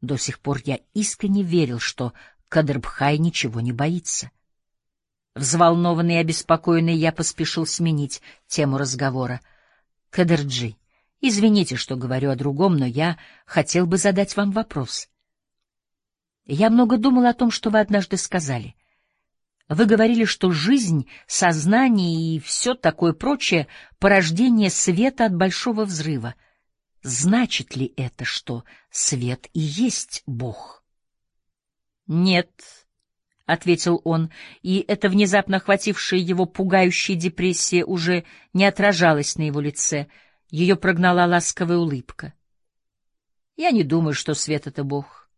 До сих пор я искренне верил, что Кадрбхай ничего не боится. Взволнованный и обеспокоенный я поспешил сменить тему разговора. Кадрджи, извините, что говорю о другом, но я хотел бы задать вам вопрос. Я много думал о том, что вы однажды сказали. Вы говорили, что жизнь, сознание и все такое прочее — порождение света от большого взрыва. Значит ли это, что свет и есть Бог? — Нет, — ответил он, и эта внезапно охватившая его пугающая депрессия уже не отражалась на его лице. Ее прогнала ласковая улыбка. Я не думаю, что свет — это Бог.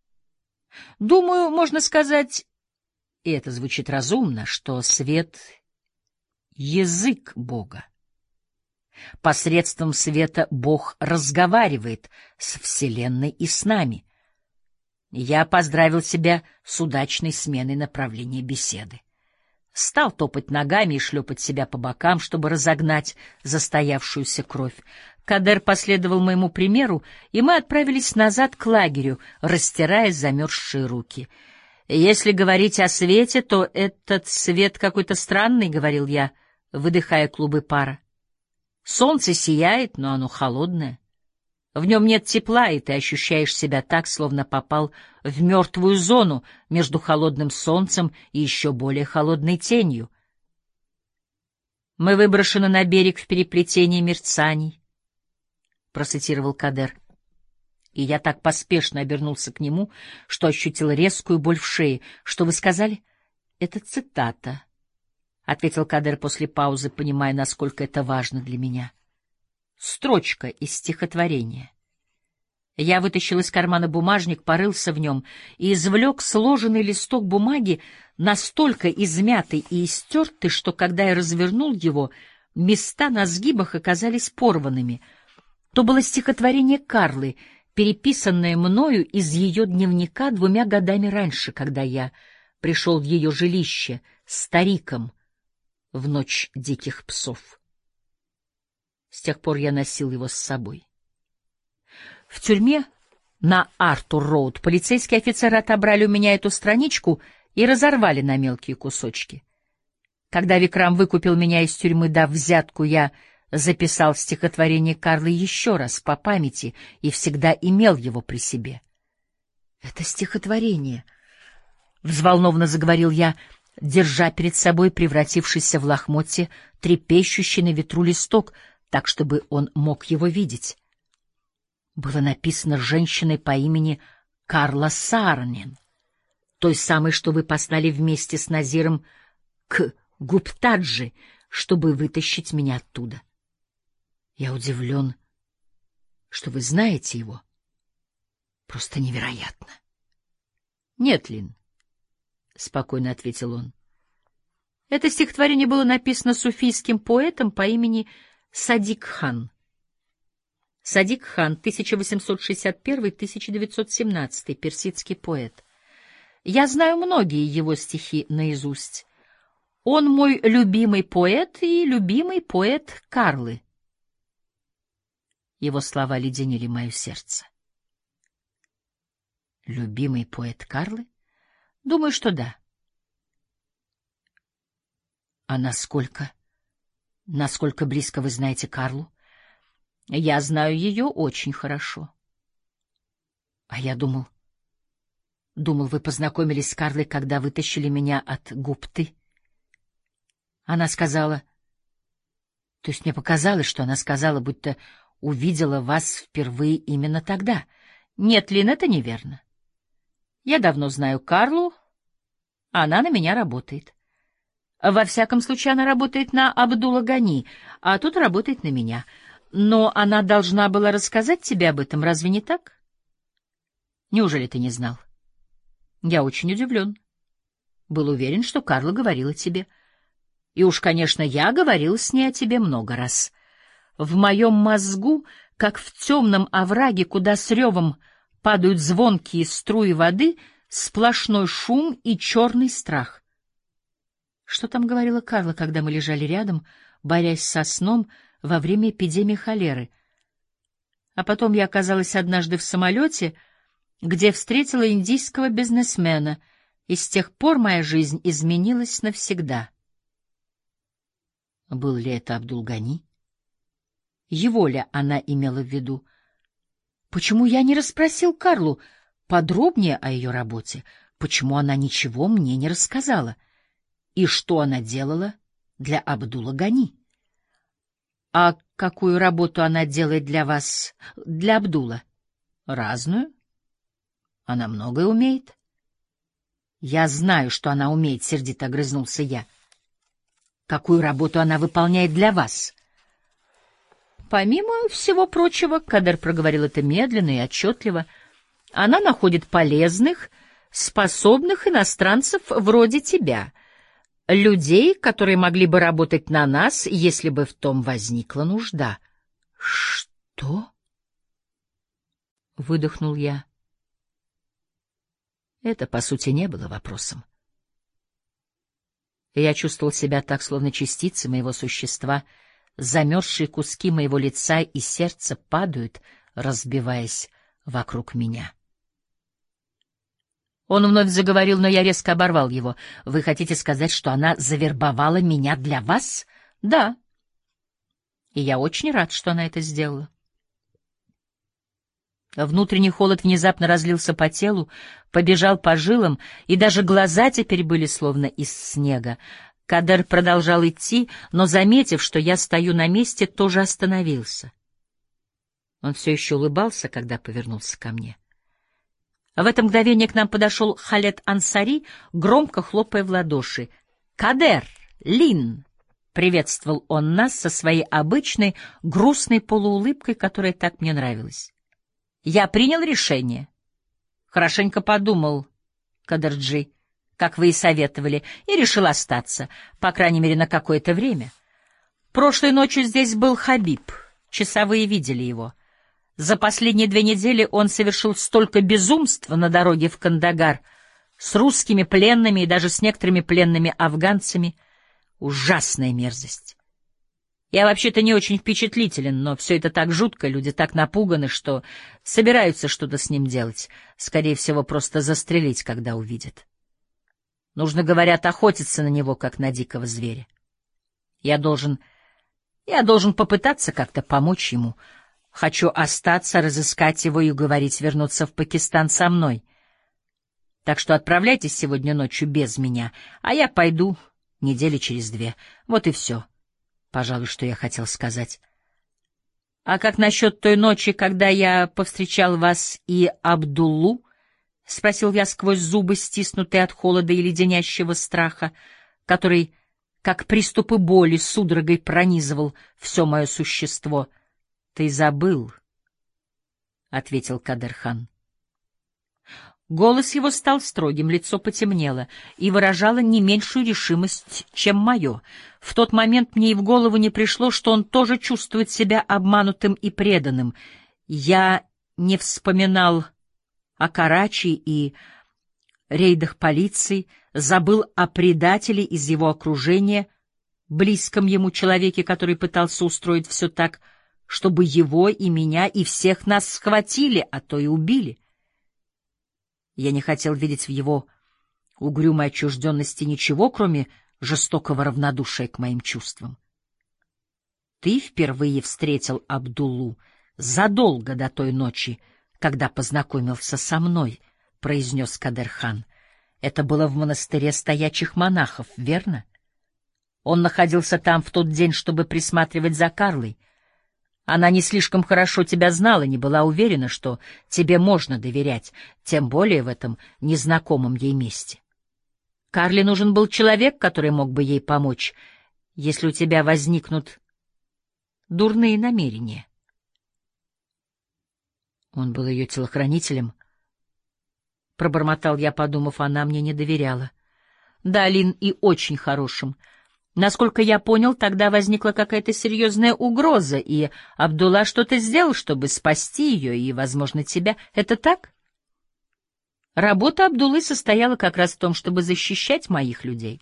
Думаю, можно сказать, и это звучит разумно, что свет — язык Бога. Посредством света Бог разговаривает с Вселенной и с нами — я поздравил себя с удачной сменой направления беседы. Стал топать ногами и шлепать себя по бокам, чтобы разогнать застоявшуюся кровь. Кадер последовал моему примеру, и мы отправились назад к лагерю, растирая замерзшие руки. «Если говорить о свете, то этот свет какой-то странный», — говорил я, выдыхая клубы пара. «Солнце сияет, но оно холодное. В нем нет тепла, и ты ощущаешь себя так, словно попал в мертвую зону между холодным солнцем и еще более холодной тенью. «Мы выброшены на берег в переплетении мерцаний», — процитировал Кадер. И я так поспешно обернулся к нему, что ощутил резкую боль в шее. «Что вы сказали?» «Это цитата», — ответил Кадер после паузы, понимая, насколько это важно для меня строчка из стихотворения. Я вытащил из кармана бумажник, порылся в нем и извлек сложенный листок бумаги, настолько измятый и истертый, что, когда я развернул его, места на сгибах оказались порванными. То было стихотворение Карлы, переписанное мною из ее дневника двумя годами раньше, когда я пришел в ее жилище стариком в ночь диких псов. С тех пор я носил его с собой. В тюрьме на Артур-Роуд полицейские офицеры отобрали у меня эту страничку и разорвали на мелкие кусочки. Когда Викрам выкупил меня из тюрьмы, дав взятку, я записал стихотворение Карлы еще раз по памяти и всегда имел его при себе. — Это стихотворение, — взволнованно заговорил я, держа перед собой превратившийся в лохмотье, трепещущий на ветру листок — так, чтобы он мог его видеть. Было написано женщиной по имени Карла Сарнин, той самой, что вы послали вместе с Назиром к Гуптаджи, чтобы вытащить меня оттуда. Я удивлен, что вы знаете его. Просто невероятно. — Нет, Лин, — спокойно ответил он. Это стихотворение было написано суфийским поэтом по имени Садик хан. Садик хан, 1861-1917, персидский поэт. Я знаю многие его стихи наизусть. Он мой любимый поэт и любимый поэт Карлы. Его слова леденили мое сердце. Любимый поэт Карлы? Думаю, что да. А насколько? Насколько близко вы знаете Карлу? Я знаю ее очень хорошо. А я думал... Думал, вы познакомились с Карлой, когда вытащили меня от гупты. Она сказала... То есть мне показалось, что она сказала, будто увидела вас впервые именно тогда. Нет, Лин, это неверно. Я давно знаю Карлу, она на меня работает. Во всяком случае, она работает на Абдула Гани, а тут работает на меня. Но она должна была рассказать тебе об этом, разве не так? Неужели ты не знал? Я очень удивлен. Был уверен, что Карла говорила тебе. И уж, конечно, я говорил с ней о тебе много раз. В моем мозгу, как в темном овраге, куда с ревом падают звонкие струи воды, сплошной шум и черный страх. Что там говорила Карла, когда мы лежали рядом, борясь со сном во время эпидемии холеры? А потом я оказалась однажды в самолете, где встретила индийского бизнесмена, и с тех пор моя жизнь изменилась навсегда. Был ли это Абдулгани? Его ли она имела в виду? Почему я не расспросил Карлу подробнее о ее работе? Почему она ничего мне не рассказала? — и что она делала для Абдула Гани? А какую работу она делает для вас, для Абдула? Разную. Она многое умеет. Я знаю, что она умеет, — сердито огрызнулся я. Какую работу она выполняет для вас? Помимо всего прочего, Кадер проговорил это медленно и отчетливо, она находит полезных, способных иностранцев вроде тебя, людей, которые могли бы работать на нас, если бы в том возникла нужда. — Что? — выдохнул я. Это, по сути, не было вопросом. Я чувствовал себя так, словно частицы моего существа, замерзшие куски моего лица и сердца падают, разбиваясь вокруг меня. Он вновь заговорил, но я резко оборвал его. «Вы хотите сказать, что она завербовала меня для вас?» «Да». И я очень рад, что она это сделала. Внутренний холод внезапно разлился по телу, побежал по жилам, и даже глаза теперь были словно из снега. Кадер продолжал идти, но, заметив, что я стою на месте, тоже остановился. Он все еще улыбался, когда повернулся ко мне. В это мгновение к нам подошел Халет Ансари, громко хлопая в ладоши. «Кадер! Лин!» — приветствовал он нас со своей обычной грустной полуулыбкой, которая так мне нравилась. Я принял решение. Хорошенько подумал, Кадарджи, как вы и советовали, и решил остаться, по крайней мере, на какое-то время. Прошлой ночью здесь был Хабиб, часовые видели его. За последние две недели он совершил столько безумства на дороге в Кандагар с русскими пленными и даже с некоторыми пленными афганцами. Ужасная мерзость. Я вообще-то не очень впечатлителен, но все это так жутко, люди так напуганы, что собираются что-то с ним делать. Скорее всего, просто застрелить, когда увидят. Нужно, говорят, охотиться на него, как на дикого зверя. Я должен... Я должен попытаться как-то помочь ему. Хочу остаться, разыскать его и уговорить вернуться в Пакистан со мной. Так что отправляйтесь сегодня ночью без меня, а я пойду недели через две. Вот и все. — Пожалуй, что я хотел сказать. — А как насчет той ночи, когда я повстречал вас и Абдуллу? — спросил я сквозь зубы, стиснутые от холода и леденящего страха, который, как приступы боли, судорогой пронизывал все мое существо. — Ты забыл, — ответил Кадерхан. Голос его стал строгим, лицо потемнело и выражало не меньшую решимость, чем мое. В тот момент мне и в голову не пришло, что он тоже чувствует себя обманутым и преданным. Я не вспоминал о Карачи и рейдах полиции, забыл о предателе из его окружения, близком ему человеке, который пытался устроить все так, чтобы его и меня и всех нас схватили, а то и убили. Я не хотел видеть в его угрюмой отчужденности ничего, кроме жестокого равнодушия к моим чувствам. Ты впервые встретил Абдулу задолго до той ночи, когда познакомился со мной, — произнес Кадерхан. Это было в монастыре стоячих монахов, верно? Он находился там в тот день, чтобы присматривать за Карлой — она не слишком хорошо тебя знала, не была уверена, что тебе можно доверять, тем более в этом незнакомом ей месте. Карли нужен был человек, который мог бы ей помочь, если у тебя возникнут дурные намерения. Он был ее телохранителем. Пробормотал я, подумав, она мне не доверяла. Да, Лин, и очень хорошим — Насколько я понял, тогда возникла какая-то серьезная угроза, и Абдулла что-то сделал, чтобы спасти ее и, возможно, тебя. Это так? Работа Абдуллы состояла как раз в том, чтобы защищать моих людей.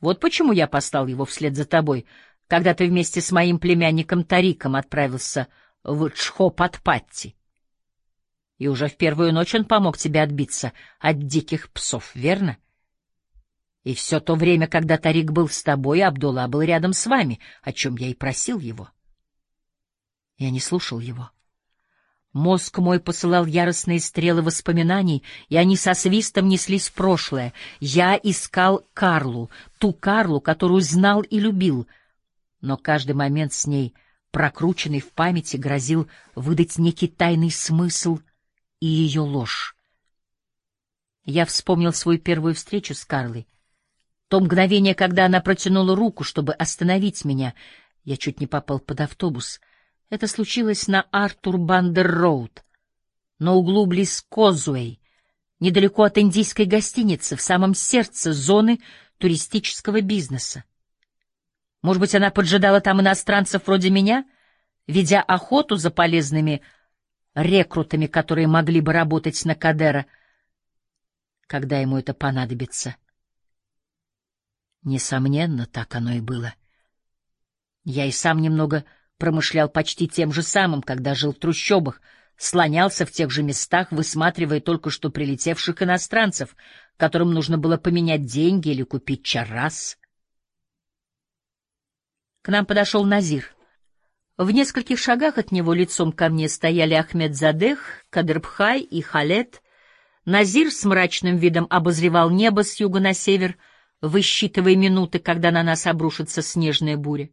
Вот почему я послал его вслед за тобой, когда ты вместе с моим племянником Тариком отправился в Чхопатпатти. И уже в первую ночь он помог тебе отбиться от диких псов, верно? И все то время, когда Тарик был с тобой, Абдулла был рядом с вами, о чем я и просил его. Я не слушал его. Мозг мой посылал яростные стрелы воспоминаний, и они со свистом неслись в прошлое. Я искал Карлу, ту Карлу, которую знал и любил, но каждый момент с ней, прокрученный в памяти, грозил выдать некий тайный смысл и ее ложь. Я вспомнил свою первую встречу с Карлой. То мгновение, когда она протянула руку, чтобы остановить меня, я чуть не попал под автобус. Это случилось на Артур-Бандер-Роуд, на углу близ Козуэй, недалеко от индийской гостиницы, в самом сердце зоны туристического бизнеса. Может быть, она поджидала там иностранцев вроде меня, ведя охоту за полезными рекрутами, которые могли бы работать на Кадера, когда ему это понадобится. Несомненно, так оно и было. Я и сам немного промышлял почти тем же самым, когда жил в трущобах, слонялся в тех же местах, высматривая только что прилетевших иностранцев, которым нужно было поменять деньги или купить чаррас. К нам подошел Назир. В нескольких шагах от него лицом ко мне стояли Ахмед Задех, Кадырбхай и Халет. Назир с мрачным видом обозревал небо с юга на север, высчитывая минуты, когда на нас обрушится снежная буря.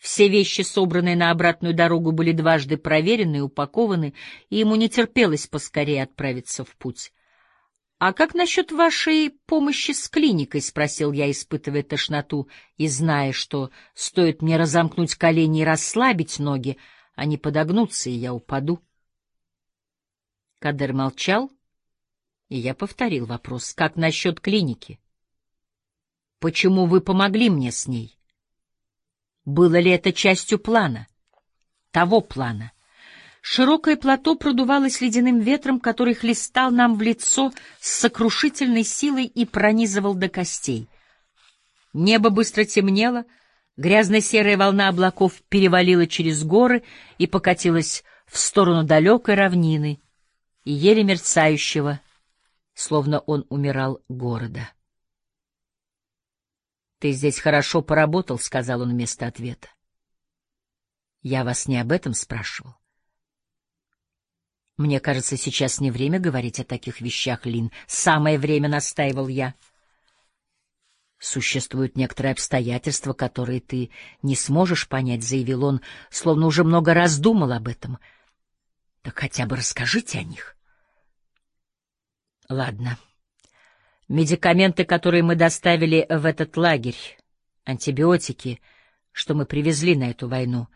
Все вещи, собранные на обратную дорогу, были дважды проверены и упакованы, и ему не терпелось поскорее отправиться в путь. «А как насчет вашей помощи с клиникой?» — спросил я, испытывая тошноту и зная, что стоит мне разомкнуть колени и расслабить ноги, а не подогнуться, и я упаду. Кадер молчал, и я повторил вопрос. «Как насчет клиники? Почему вы помогли мне с ней? Было ли это частью плана? Того плана?» Широкое плато продувалось ледяным ветром, который хлестал нам в лицо с сокрушительной силой и пронизывал до костей. Небо быстро темнело, грязно-серая волна облаков перевалила через горы и покатилась в сторону далекой равнины и еле мерцающего, словно он умирал города. «Ты здесь хорошо поработал», — сказал он вместо ответа. «Я вас не об этом спрашивал. Мне кажется, сейчас не время говорить о таких вещах, Лин. Самое время, настаивал я. Существуют некоторые обстоятельства, которые ты не сможешь понять, заявил он, словно уже много раз думал об этом. Так хотя бы расскажите о них. Ладно. Медикаменты, которые мы доставили в этот лагерь, антибиотики, что мы привезли на эту войну,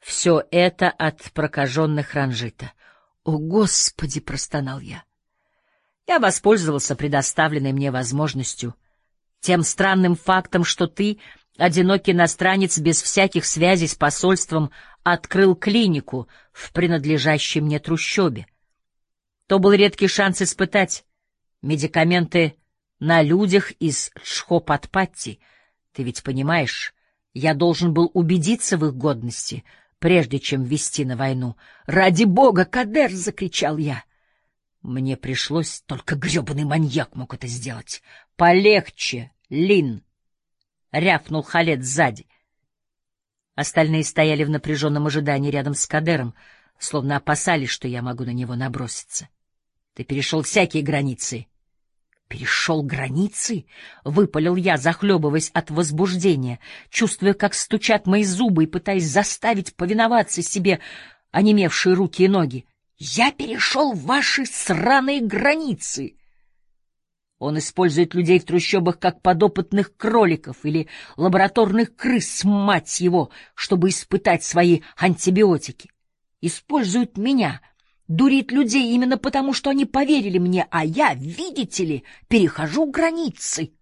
все это от прокаженных ранжита — «О, Господи!» — простонал я. Я воспользовался предоставленной мне возможностью, тем странным фактом, что ты, одинокий иностранец без всяких связей с посольством, открыл клинику в принадлежащей мне трущобе. То был редкий шанс испытать медикаменты на людях из Чхопатпатти. Ты ведь понимаешь, я должен был убедиться в их годности — прежде чем ввести на войну. «Ради бога, Кадер!» — закричал я. Мне пришлось, только гребаный маньяк мог это сделать. «Полегче, Лин!» — рявкнул Халет сзади. Остальные стояли в напряженном ожидании рядом с Кадером, словно опасались, что я могу на него наброситься. Ты перешел всякие границы. Перешел границы? Выпалил я, захлебываясь от возбуждения, чувствуя, как стучат мои зубы и пытаясь заставить повиноваться себе онемевшие руки и ноги. Я перешел ваши сраные границы! Он использует людей в трущобах как подопытных кроликов или лабораторных крыс, мать его, чтобы испытать свои антибиотики. Использует меня — дурит людей именно потому, что они поверили мне, а я, видите ли, перехожу границы.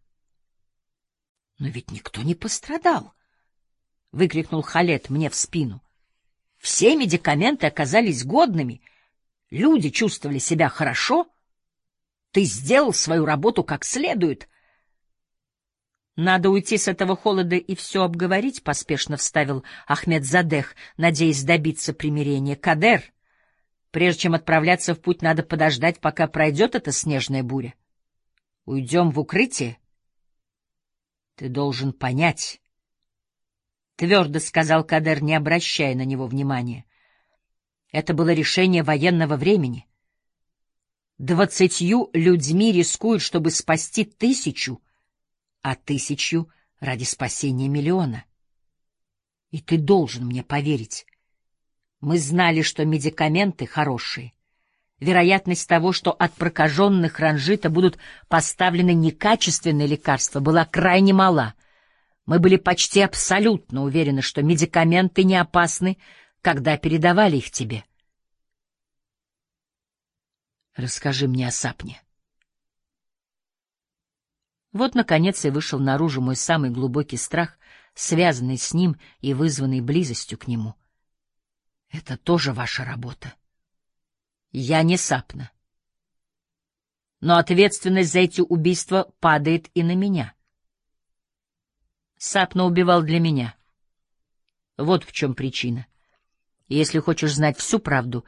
Но ведь никто не пострадал, — выкрикнул Халет мне в спину. Все медикаменты оказались годными, люди чувствовали себя хорошо. Ты сделал свою работу как следует. Надо уйти с этого холода и все обговорить, — поспешно вставил Ахмед Задех, надеясь добиться примирения. Кадер Прежде чем отправляться в путь, надо подождать, пока пройдет эта снежная буря. Уйдем в укрытие? Ты должен понять, — твердо сказал Кадер, не обращая на него внимания. Это было решение военного времени. Двадцатью людьми рискуют, чтобы спасти тысячу, а тысячу — ради спасения миллиона. И ты должен мне поверить. Мы знали, что медикаменты хорошие. вероятность того, что от прокаженных ранжита будут поставлены некачественные лекарства, была крайне мала. Мы были почти абсолютно уверены, что медикаменты не опасны, когда передавали их тебе. Расскажи мне о сапне. Вот, наконец, и вышел наружу мой самый глубокий страх, связанный с ним и вызванный близостью к нему. Это тоже ваша работа. Я не сапна. Но ответственность за эти убийства падает и на меня. Сапна убивал для меня. Вот в чем причина. Если хочешь знать всю правду,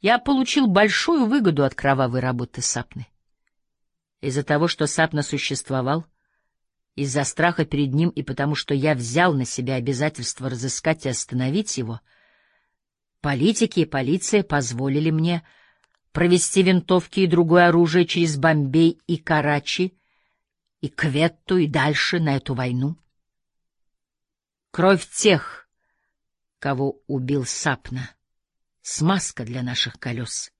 я получил большую выгоду от кровавой работы Сапны. Из-за того, что Сапна существовал, из-за страха перед ним и потому, что я взял на себя обязательство разыскать и остановить его, политики и полиция позволили мне провести винтовки и другое оружие через Бомбей и Карачи, и Кветту, и дальше на эту войну. Кровь тех, кого убил Сапна, смазка для наших колес.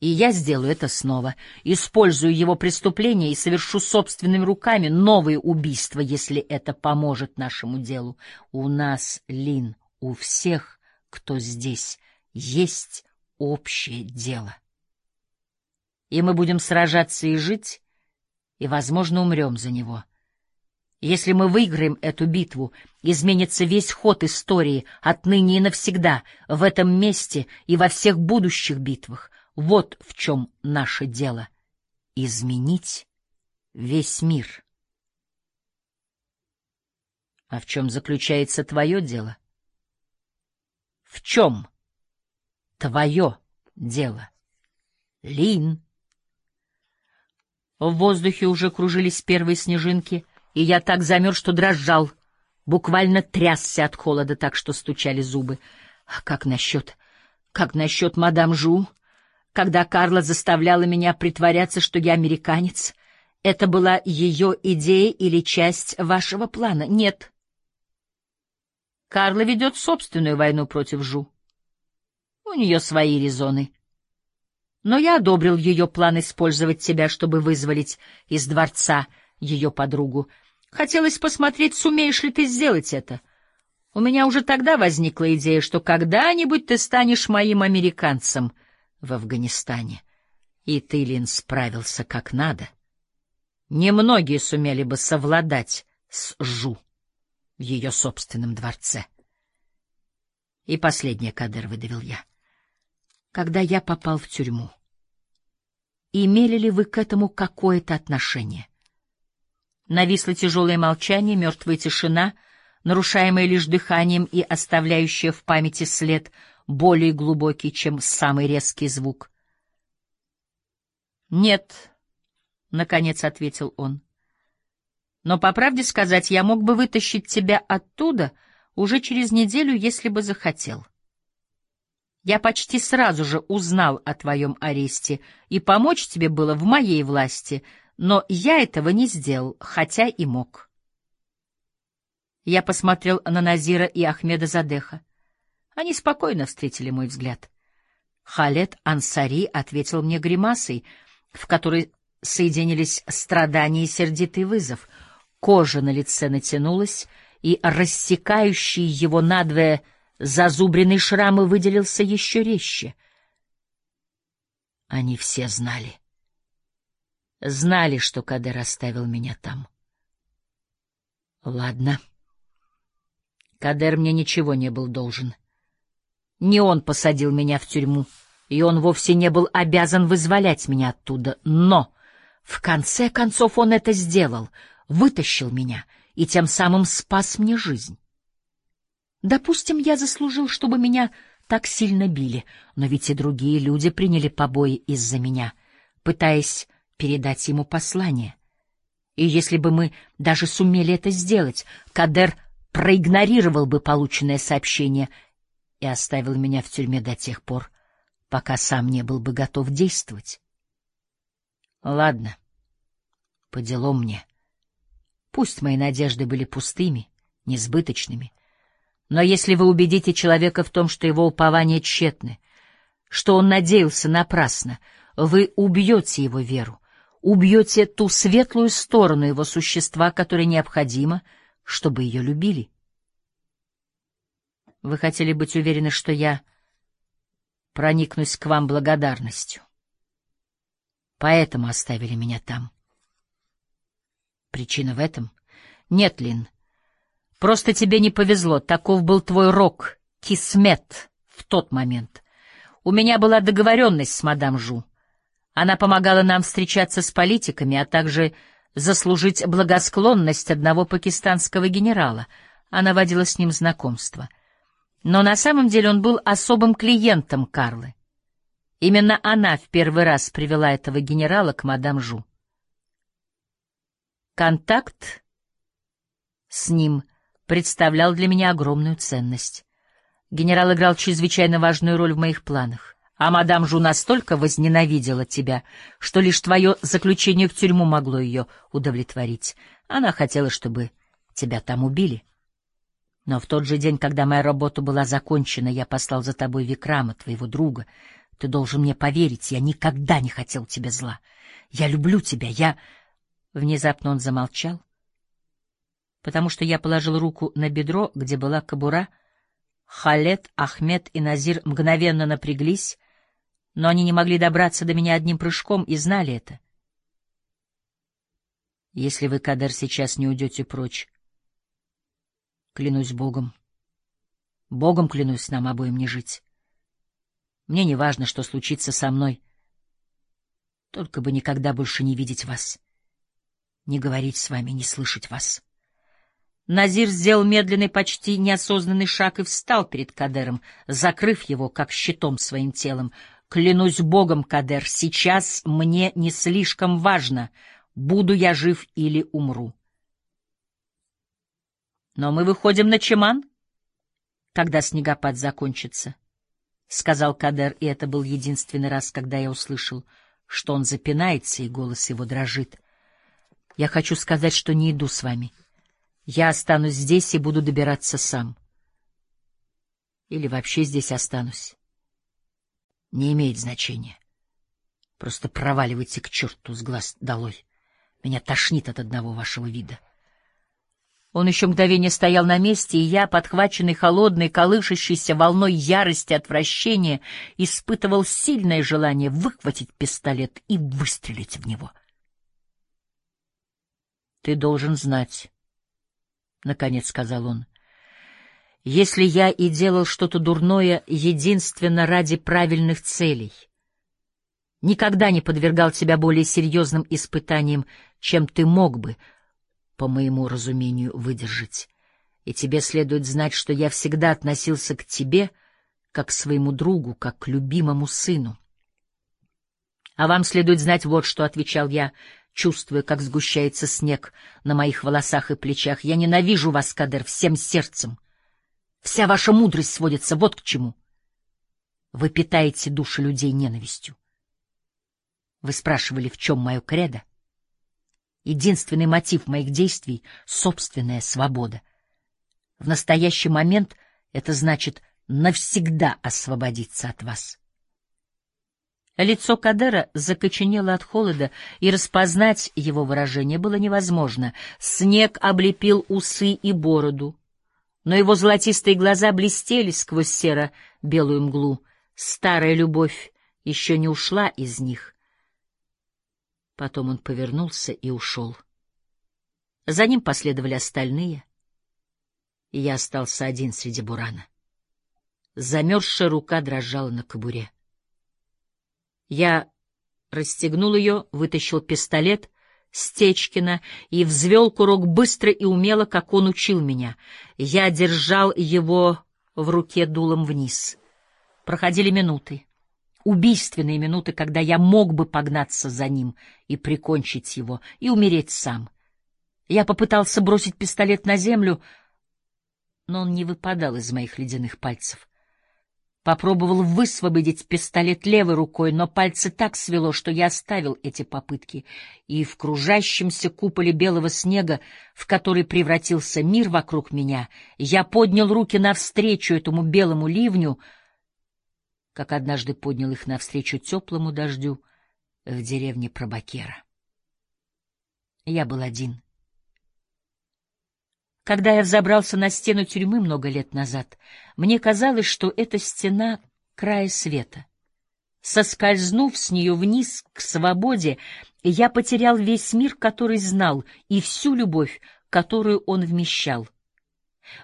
И я сделаю это снова, использую его преступление и совершу собственными руками новые убийства, если это поможет нашему делу. У нас, Лин, у всех, кто здесь, есть общее дело. И мы будем сражаться и жить, и, возможно, умрем за него. Если мы выиграем эту битву, изменится весь ход истории отныне и навсегда, в этом месте и во всех будущих битвах. Вот в чем наше дело — изменить весь мир. А в чем заключается твое дело? В чем твое дело? Лин. В воздухе уже кружились первые снежинки, и я так замерз, что дрожал, буквально трясся от холода, так что стучали зубы. А как насчет... как насчет мадам Жу? когда Карла заставляла меня притворяться, что я американец. Это была ее идея или часть вашего плана? Нет. Карла ведет собственную войну против Жу. У нее свои резоны. Но я одобрил ее план использовать тебя, чтобы вызволить из дворца ее подругу. Хотелось посмотреть, сумеешь ли ты сделать это. У меня уже тогда возникла идея, что когда-нибудь ты станешь моим американцем — в Афганистане. И Тылин справился как надо. Немногие сумели бы совладать с Жу в ее собственном дворце. И последнее, Кадер, выдавил я. Когда я попал в тюрьму, имели ли вы к этому какое-то отношение? Нависло тяжелое молчание, мертвая тишина, нарушаемая лишь дыханием и оставляющая в памяти след — более глубокий, чем самый резкий звук. «Нет», — наконец ответил он. «Но, по правде сказать, я мог бы вытащить тебя оттуда уже через неделю, если бы захотел. Я почти сразу же узнал о твоем аресте, и помочь тебе было в моей власти, но я этого не сделал, хотя и мог». Я посмотрел на Назира и Ахмеда Задеха. Они спокойно встретили мой взгляд. Халет Ансари ответил мне гримасой, в которой соединились страдания и сердитый вызов. Кожа на лице натянулась, и рассекающий его надвое зазубренный шрамы выделился еще резче. Они все знали. Знали, что Кадер оставил меня там. Ладно. Кадер мне ничего не был должен. — не он посадил меня в тюрьму, и он вовсе не был обязан вызволять меня оттуда. Но, в конце концов, он это сделал, вытащил меня и тем самым спас мне жизнь. Допустим, я заслужил, чтобы меня так сильно били, но ведь и другие люди приняли побои из-за меня, пытаясь передать ему послание. И если бы мы даже сумели это сделать, Кадер проигнорировал бы полученное сообщение — и оставил меня в тюрьме до тех пор, пока сам не был бы готов действовать. Ладно, по делам мне. Пусть мои надежды были пустыми, несбыточными, но если вы убедите человека в том, что его упования тщетны, что он надеялся напрасно. Вы убьете его веру, убьете ту светлую сторону его существа, которая необходима, чтобы ее любили. Вы хотели быть уверены, что я проникнусь к вам благодарностью. Поэтому оставили меня там. Причина в этом? Нет, Лин. Просто тебе не повезло. Таков был твой рок, кисмет, в тот момент. У меня была договоренность с мадам Жу. Она помогала нам встречаться с политиками, а также заслужить благосклонность одного пакистанского генерала. Она водила с ним знакомство. Но на самом деле он был особым клиентом Карлы. Именно она в первый раз привела этого генерала к мадам Жу. Контакт с ним представлял для меня огромную ценность. Генерал играл чрезвычайно важную роль в моих планах. А мадам Жу настолько возненавидела тебя, что лишь твое заключение в тюрьму могло ее удовлетворить. Она хотела, чтобы тебя там убили. Но в тот же день, когда моя работа была закончена, я послал за тобой Викрама, твоего друга. Ты должен мне поверить, я никогда не хотел тебе зла. Я люблю тебя, я... Внезапно он замолчал, потому что я положил руку на бедро, где была кобура. Халет, Ахмед и Назир мгновенно напряглись, но они не могли добраться до меня одним прыжком и знали это. Если вы, Кадер, сейчас не уйдете прочь, клянусь Богом, Богом клянусь нам обоим не жить. Мне не важно, что случится со мной, только бы никогда больше не видеть вас не говорить с вами, не слышать вас. Назир сделал медленный, почти неосознанный шаг и встал перед Кадером, закрыв его, как щитом своим телом. «Клянусь Богом, Кадер, сейчас мне не слишком важно, буду я жив или умру». «Но мы выходим на Чеман, когда снегопад закончится», — сказал Кадер, и это был единственный раз, когда я услышал, что он запинается, и голос его дрожит — я хочу сказать, что не иду с вами. Я останусь здесь и буду добираться сам. Или вообще здесь останусь. Не имеет значения. Просто проваливайте к черту с глаз долой. Меня тошнит от одного вашего вида. Он еще мгновение стоял на месте, и я, подхваченный холодной, колышащейся волной ярости отвращения, испытывал сильное желание выхватить пистолет и выстрелить в него. Ты должен знать, — наконец сказал он, — если я и делал что-то дурное единственно ради правильных целей, никогда не подвергал тебя более серьезным испытаниям, чем ты мог бы, по моему разумению, выдержать. И тебе следует знать, что я всегда относился к тебе как к своему другу, как к любимому сыну. А вам следует знать вот что, — отвечал я, чувствуя, как сгущается снег на моих волосах и плечах. Я ненавижу вас, Кадер, всем сердцем. Вся ваша мудрость сводится вот к чему. Вы питаете души людей ненавистью. Вы спрашивали, в чем мое кредо? Единственный мотив моих действий — собственная свобода. В настоящий момент это значит навсегда освободиться от вас. Лицо Кадера закоченело от холода, и распознать его выражение было невозможно. Снег облепил усы и бороду, но его золотистые глаза блестели сквозь серо-белую мглу. Старая любовь еще не ушла из них. Потом он повернулся и ушел. За ним последовали остальные, и я остался один среди бурана. Замерзшая рука дрожала на кобуре. Я расстегнул ее, вытащил пистолет Стечкина и взвел курок быстро и умело, как он учил меня. Я держал его в руке дулом вниз. Проходили минуты. Убийственные минуты, когда я мог бы погнаться за ним и прикончить его, и умереть сам. Я попытался бросить пистолет на землю, но он не выпадал из моих ледяных пальцев. Попробовал высвободить пистолет левой рукой, но пальцы так свело, что я оставил эти попытки, и в кружащемся куполе белого снега, в который превратился мир вокруг меня, я поднял руки навстречу этому белому ливню, как однажды поднял их навстречу теплому дождю в деревне Пробакера. Я был один. Когда я взобрался на стену тюрьмы много лет назад, мне казалось, что эта стена — края света. Соскользнув с нее вниз к свободе, я потерял весь мир, который знал, и всю любовь, которую он вмещал.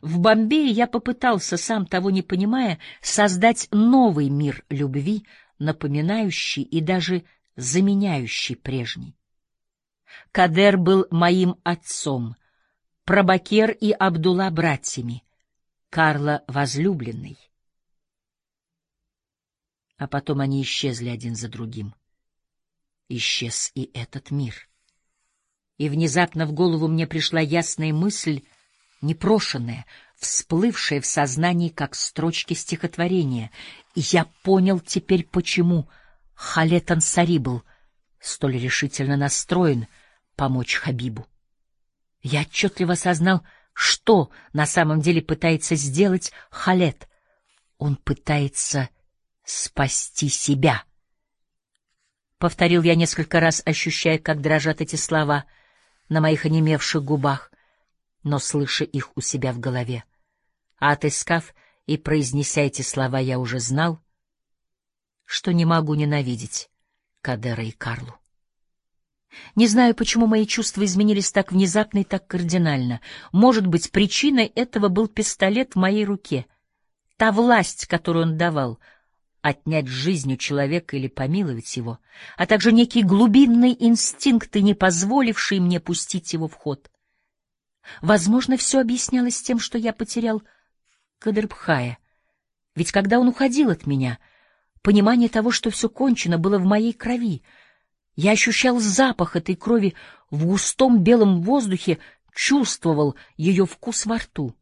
В Бомбее я попытался, сам того не понимая, создать новый мир любви, напоминающий и даже заменяющий прежний. Кадер был моим отцом, Прабакер и Абдулла братьями, Карла возлюбленный. А потом они исчезли один за другим. Исчез и этот мир. И внезапно в голову мне пришла ясная мысль, непрошенная, всплывшая в сознании, как строчки стихотворения, и я понял теперь, почему Халет Ансари был столь решительно настроен помочь Хабибу. Я отчетливо осознал, что на самом деле пытается сделать Халет. Он пытается спасти себя. Повторил я несколько раз, ощущая, как дрожат эти слова на моих онемевших губах, но слыша их у себя в голове. А отыскав и произнеся эти слова, я уже знал, что не могу ненавидеть Кадера и Карлу. Не знаю, почему мои чувства изменились так внезапно и так кардинально. Может быть, причиной этого был пистолет в моей руке. Та власть, которую он давал — отнять жизнь у человека или помиловать его, а также некие глубинные инстинкты, не позволившие мне пустить его в ход. Возможно, все объяснялось тем, что я потерял Кадрбхая. Ведь когда он уходил от меня, понимание того, что все кончено, было в моей крови. Я ощущал запах этой крови в густом белом воздухе, чувствовал ее вкус во рту.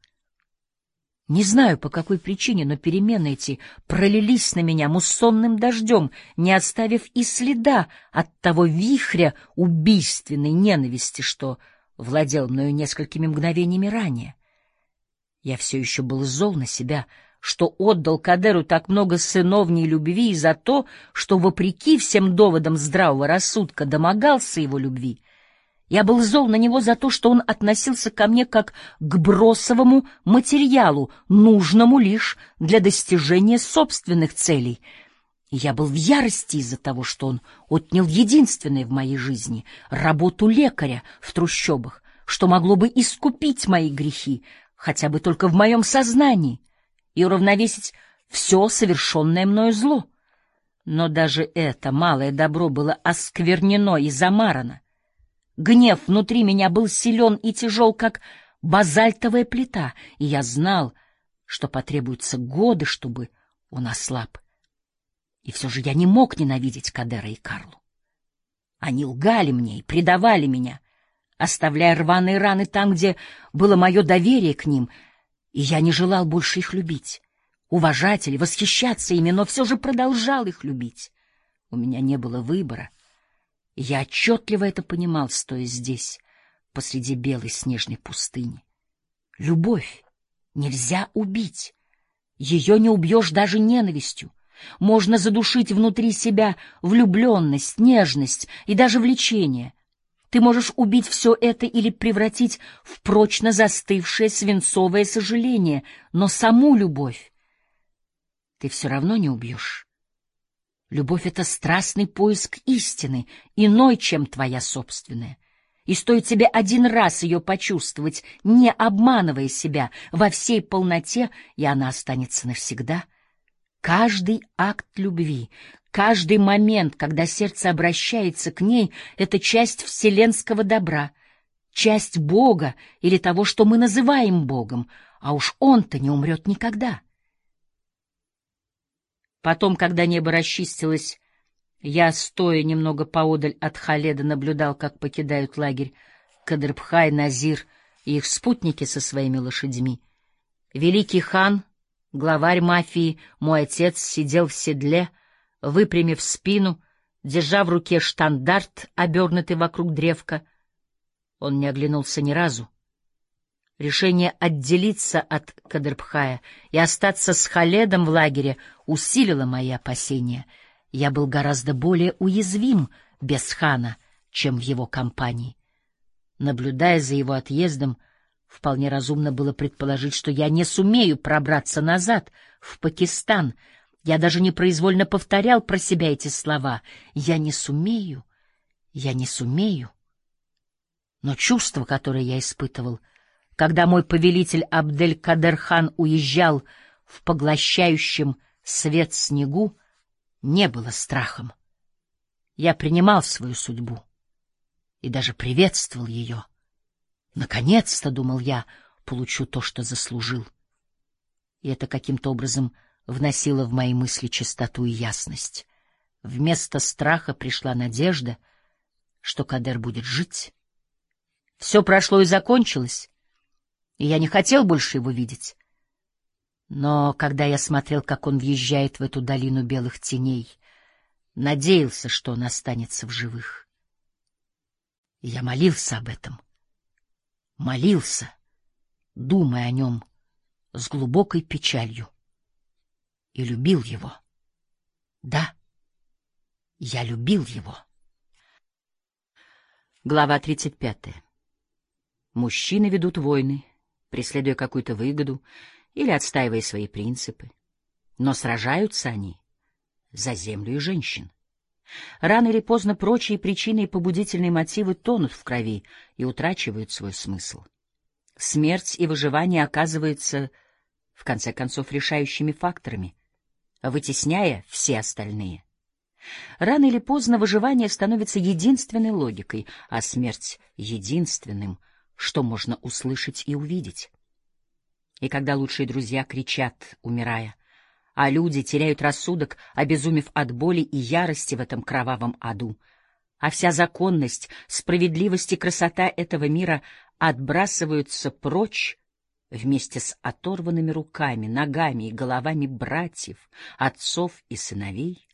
Не знаю, по какой причине, но перемены эти пролились на меня муссонным дождем, не оставив и следа от того вихря убийственной ненависти, что владел мною несколькими мгновениями ранее. Я все еще был зол на себя, что отдал Кадеру так много сыновней любви и за то, что, вопреки всем доводам здравого рассудка, домогался его любви — я был зол на него за то, что он относился ко мне как к бросовому материалу, нужному лишь для достижения собственных целей. Я был в ярости из-за того, что он отнял единственное в моей жизни — работу лекаря в трущобах, что могло бы искупить мои грехи, хотя бы только в моем сознании, и уравновесить все совершенное мною зло. Но даже это малое добро было осквернено и замарано. Гнев внутри меня был силен и тяжел, как базальтовая плита, и я знал, что потребуются годы, чтобы он ослаб. И все же я не мог ненавидеть Кадера и Карлу. Они лгали мне и предавали меня, оставляя рваные раны там, где было мое доверие к ним, и я не желал больше их любить, уважать или восхищаться ими, но все же продолжал их любить. У меня не было выбора — я отчетливо это понимал, стоя здесь, посреди белой снежной пустыни. Любовь нельзя убить. Ее не убьешь даже ненавистью. Можно задушить внутри себя влюбленность, нежность и даже влечение. Ты можешь убить все это или превратить в прочно застывшее свинцовое сожаление, но саму любовь ты все равно не убьешь. Любовь — это страстный поиск истины, иной, чем твоя собственная. И стоит тебе один раз ее почувствовать, не обманывая себя во всей полноте, и она останется навсегда. Каждый акт любви, каждый момент, когда сердце обращается к ней, — это часть вселенского добра, часть Бога или того, что мы называем Богом, а уж Он-то не умрет никогда. Потом, когда небо расчистилось, я, стоя немного поодаль от Халеда, наблюдал, как покидают лагерь Кадрбхай, Назир и их спутники со своими лошадьми. Великий хан, главарь мафии, мой отец, сидел в седле, выпрямив спину, держа в руке штандарт, обернутый вокруг древка. Он не оглянулся ни разу. Решение отделиться от Кадрбхая и остаться с Халедом в лагере усилило мои опасения. Я был гораздо более уязвим без хана, чем в его компании. Наблюдая за его отъездом, вполне разумно было предположить, что я не сумею пробраться назад, в Пакистан. Я даже непроизвольно повторял про себя эти слова. «Я не сумею, я не сумею». Но чувство, которое я испытывал — когда мой повелитель Абдель-Кадер-хан уезжал в поглощающем свет снегу, не было страхом. Я принимал свою судьбу и даже приветствовал ее. Наконец-то, думал я, получу то, что заслужил. И это каким-то образом вносило в мои мысли чистоту и ясность. Вместо страха пришла надежда, что Кадер будет жить. Все прошло и закончилось, и я не хотел больше его видеть. Но когда я смотрел, как он въезжает в эту долину белых теней, надеялся, что он останется в живых. И я молился об этом. Молился, думая о нем с глубокой печалью. И любил его. Да, я любил его. Глава тридцать пятая. Мужчины ведут войны, преследуя какую-то выгоду или отстаивая свои принципы. Но сражаются они за землю и женщин. Рано или поздно прочие причины и побудительные мотивы тонут в крови и утрачивают свой смысл. Смерть и выживание оказываются, в конце концов, решающими факторами, вытесняя все остальные. Рано или поздно выживание становится единственной логикой, а смерть — единственным — что можно услышать и увидеть. И когда лучшие друзья кричат, умирая, а люди теряют рассудок, обезумев от боли и ярости в этом кровавом аду, а вся законность, справедливость и красота этого мира отбрасываются прочь вместе с оторванными руками, ногами и головами братьев, отцов и сыновей,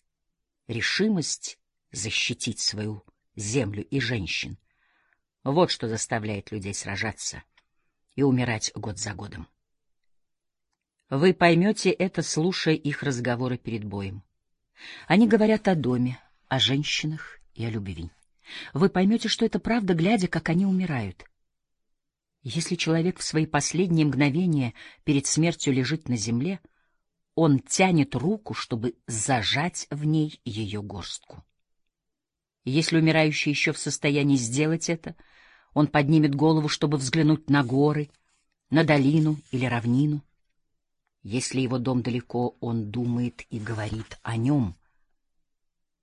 решимость защитить свою землю и женщин — вот что заставляет людей сражаться и умирать год за годом. Вы поймете это, слушая их разговоры перед боем. Они говорят о доме, о женщинах и о любви. Вы поймете, что это правда, глядя, как они умирают. Если человек в свои последние мгновения перед смертью лежит на земле, он тянет руку, чтобы зажать в ней ее горстку. Если умирающий еще в состоянии сделать это — он поднимет голову, чтобы взглянуть на горы, на долину или равнину. Если его дом далеко, он думает и говорит о нем,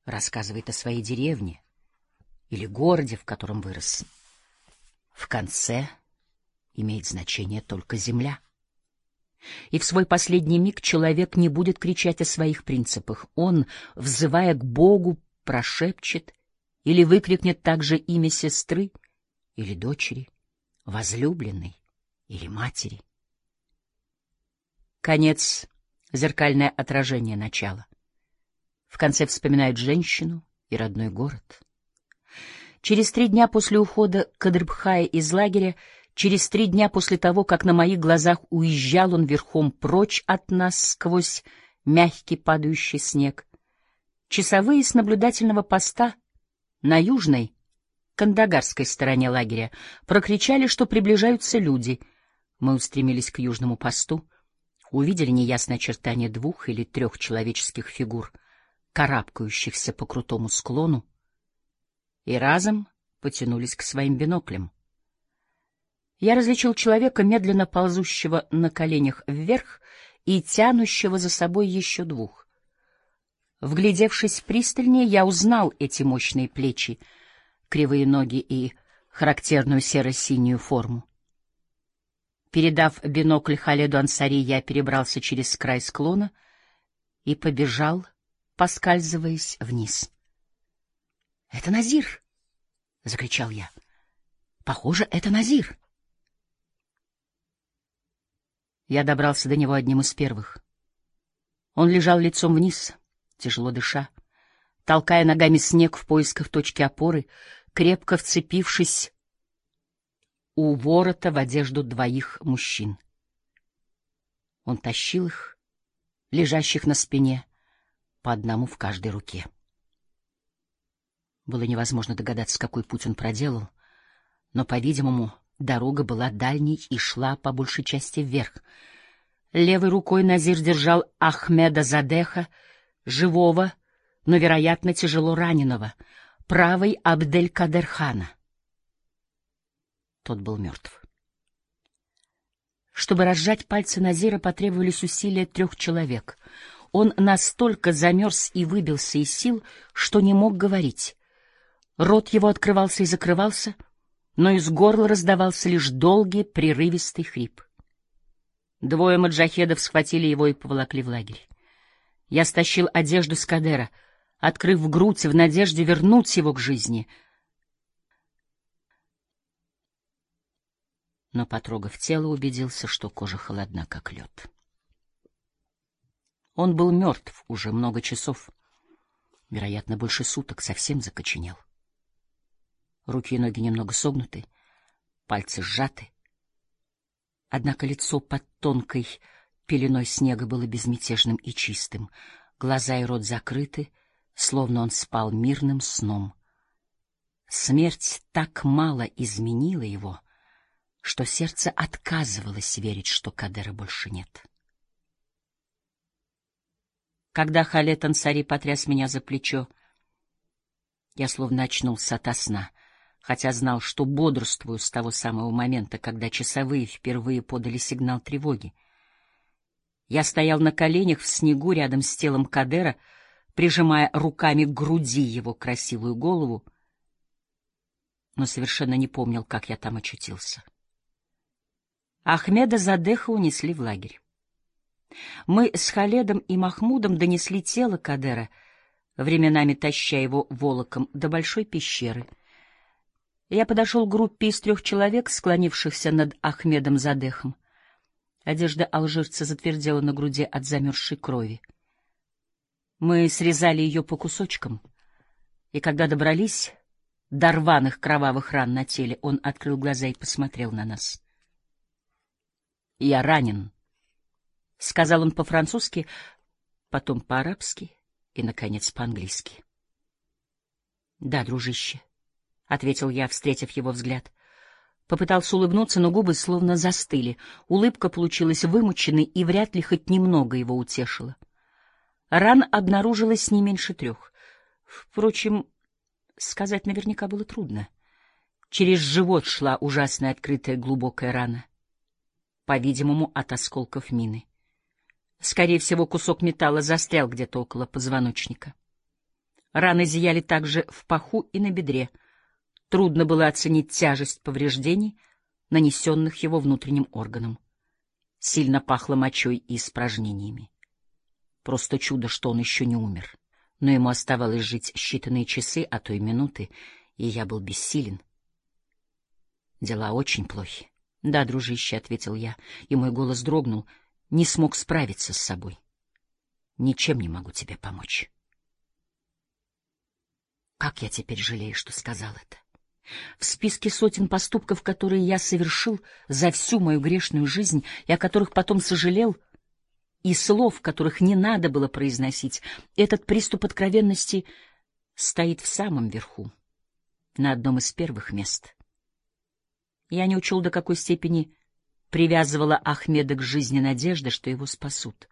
рассказывает о своей деревне или городе, в котором вырос. В конце имеет значение только земля. И в свой последний миг человек не будет кричать о своих принципах. Он, взывая к Богу, прошепчет или выкрикнет также имя сестры — или дочери, возлюбленной или матери. Конец — зеркальное отражение начала. В конце вспоминают женщину и родной город. Через три дня после ухода Кадрбхая из лагеря, через три дня после того, как на моих глазах уезжал он верхом прочь от нас сквозь мягкий падающий снег, часовые с наблюдательного поста на южной кандагарской стороне лагеря, прокричали, что приближаются люди. Мы устремились к южному посту, увидели неясное очертание двух или трех человеческих фигур, карабкающихся по крутому склону, и разом потянулись к своим биноклям. Я различил человека, медленно ползущего на коленях вверх и тянущего за собой еще двух. Вглядевшись пристальнее, я узнал эти мощные плечи — кривые ноги и характерную серо-синюю форму. Передав бинокль Халеду Ансари, я перебрался через край склона и побежал, поскальзываясь вниз. — Это Назир! — закричал я. — Похоже, это Назир! Я добрался до него одним из первых. Он лежал лицом вниз, тяжело дыша, толкая ногами снег в поисках точки опоры, крепко вцепившись у ворота в одежду двоих мужчин. Он тащил их, лежащих на спине, по одному в каждой руке. Было невозможно догадаться, какой путь он проделал, но, по-видимому, дорога была дальней и шла по большей части вверх. Левой рукой Назир держал Ахмеда Задеха, живого, но, вероятно, тяжело раненого, правой — Абдель-Кадерхана. Тот был мертв. Чтобы разжать пальцы Назира, потребовались усилия трех человек. Он настолько замерз и выбился из сил, что не мог говорить. Рот его открывался и закрывался, но из горла раздавался лишь долгий, прерывистый хрип. Двое маджахедов схватили его и поволокли в лагерь. Я стащил одежду с Кадера, открыв грудь в надежде вернуть его к жизни. Но, потрогав тело, убедился, что кожа холодна, как лед. Он был мертв уже много часов, вероятно, больше суток, совсем закоченел. Руки и ноги немного согнуты, пальцы сжаты. Однако лицо под тонкой пеленой снега было безмятежным и чистым, глаза и рот закрыты, словно он спал мирным сном. Смерть так мало изменила его, что сердце отказывалось верить, что Кадера больше нет. Когда Халет Ансари потряс меня за плечо, я словно очнулся ото сна — хотя знал, что бодрствую с того самого момента, когда часовые впервые подали сигнал тревоги. Я стоял на коленях в снегу рядом с телом Кадера, прижимая руками к груди его красивую голову, но совершенно не помнил, как я там очутился. Ахмеда Задеха унесли в лагерь. Мы с Халедом и Махмудом донесли тело Кадера, временами таща его волоком до большой пещеры — я подошел к группе из трех человек, склонившихся над Ахмедом Задехом. Одежда алжирца затвердела на груди от замерзшей крови. Мы срезали ее по кусочкам, и когда добрались до рваных кровавых ран на теле, он открыл глаза и посмотрел на нас. «Я ранен», — сказал он по-французски, потом по-арабски и, наконец, по-английски. «Да, дружище», — ответил я, встретив его взгляд. Попытался улыбнуться, но губы словно застыли. Улыбка получилась вымученной и вряд ли хоть немного его утешила. Ран обнаружилось не меньше трех. Впрочем, сказать наверняка было трудно. Через живот шла ужасная открытая глубокая рана. По-видимому, от осколков мины. Скорее всего, кусок металла застрял где-то около позвоночника. Раны зияли также в паху и на бедре — Трудно было оценить тяжесть повреждений, нанесенных его внутренним органам. Сильно пахло мочой и испражнениями. Просто чудо, что он еще не умер. Но ему оставалось жить считанные часы, а то и минуты, и я был бессилен. Дела очень плохи. — Да, дружище, — ответил я, и мой голос дрогнул, не смог справиться с собой. Ничем не могу тебе помочь. Как я теперь жалею, что сказал это. В списке сотен поступков, которые я совершил за всю мою грешную жизнь и о которых потом сожалел, и слов, которых не надо было произносить, этот приступ откровенности стоит в самом верху, на одном из первых мест. Я не учел, до какой степени привязывала Ахмеда к жизни надежда, что его спасут.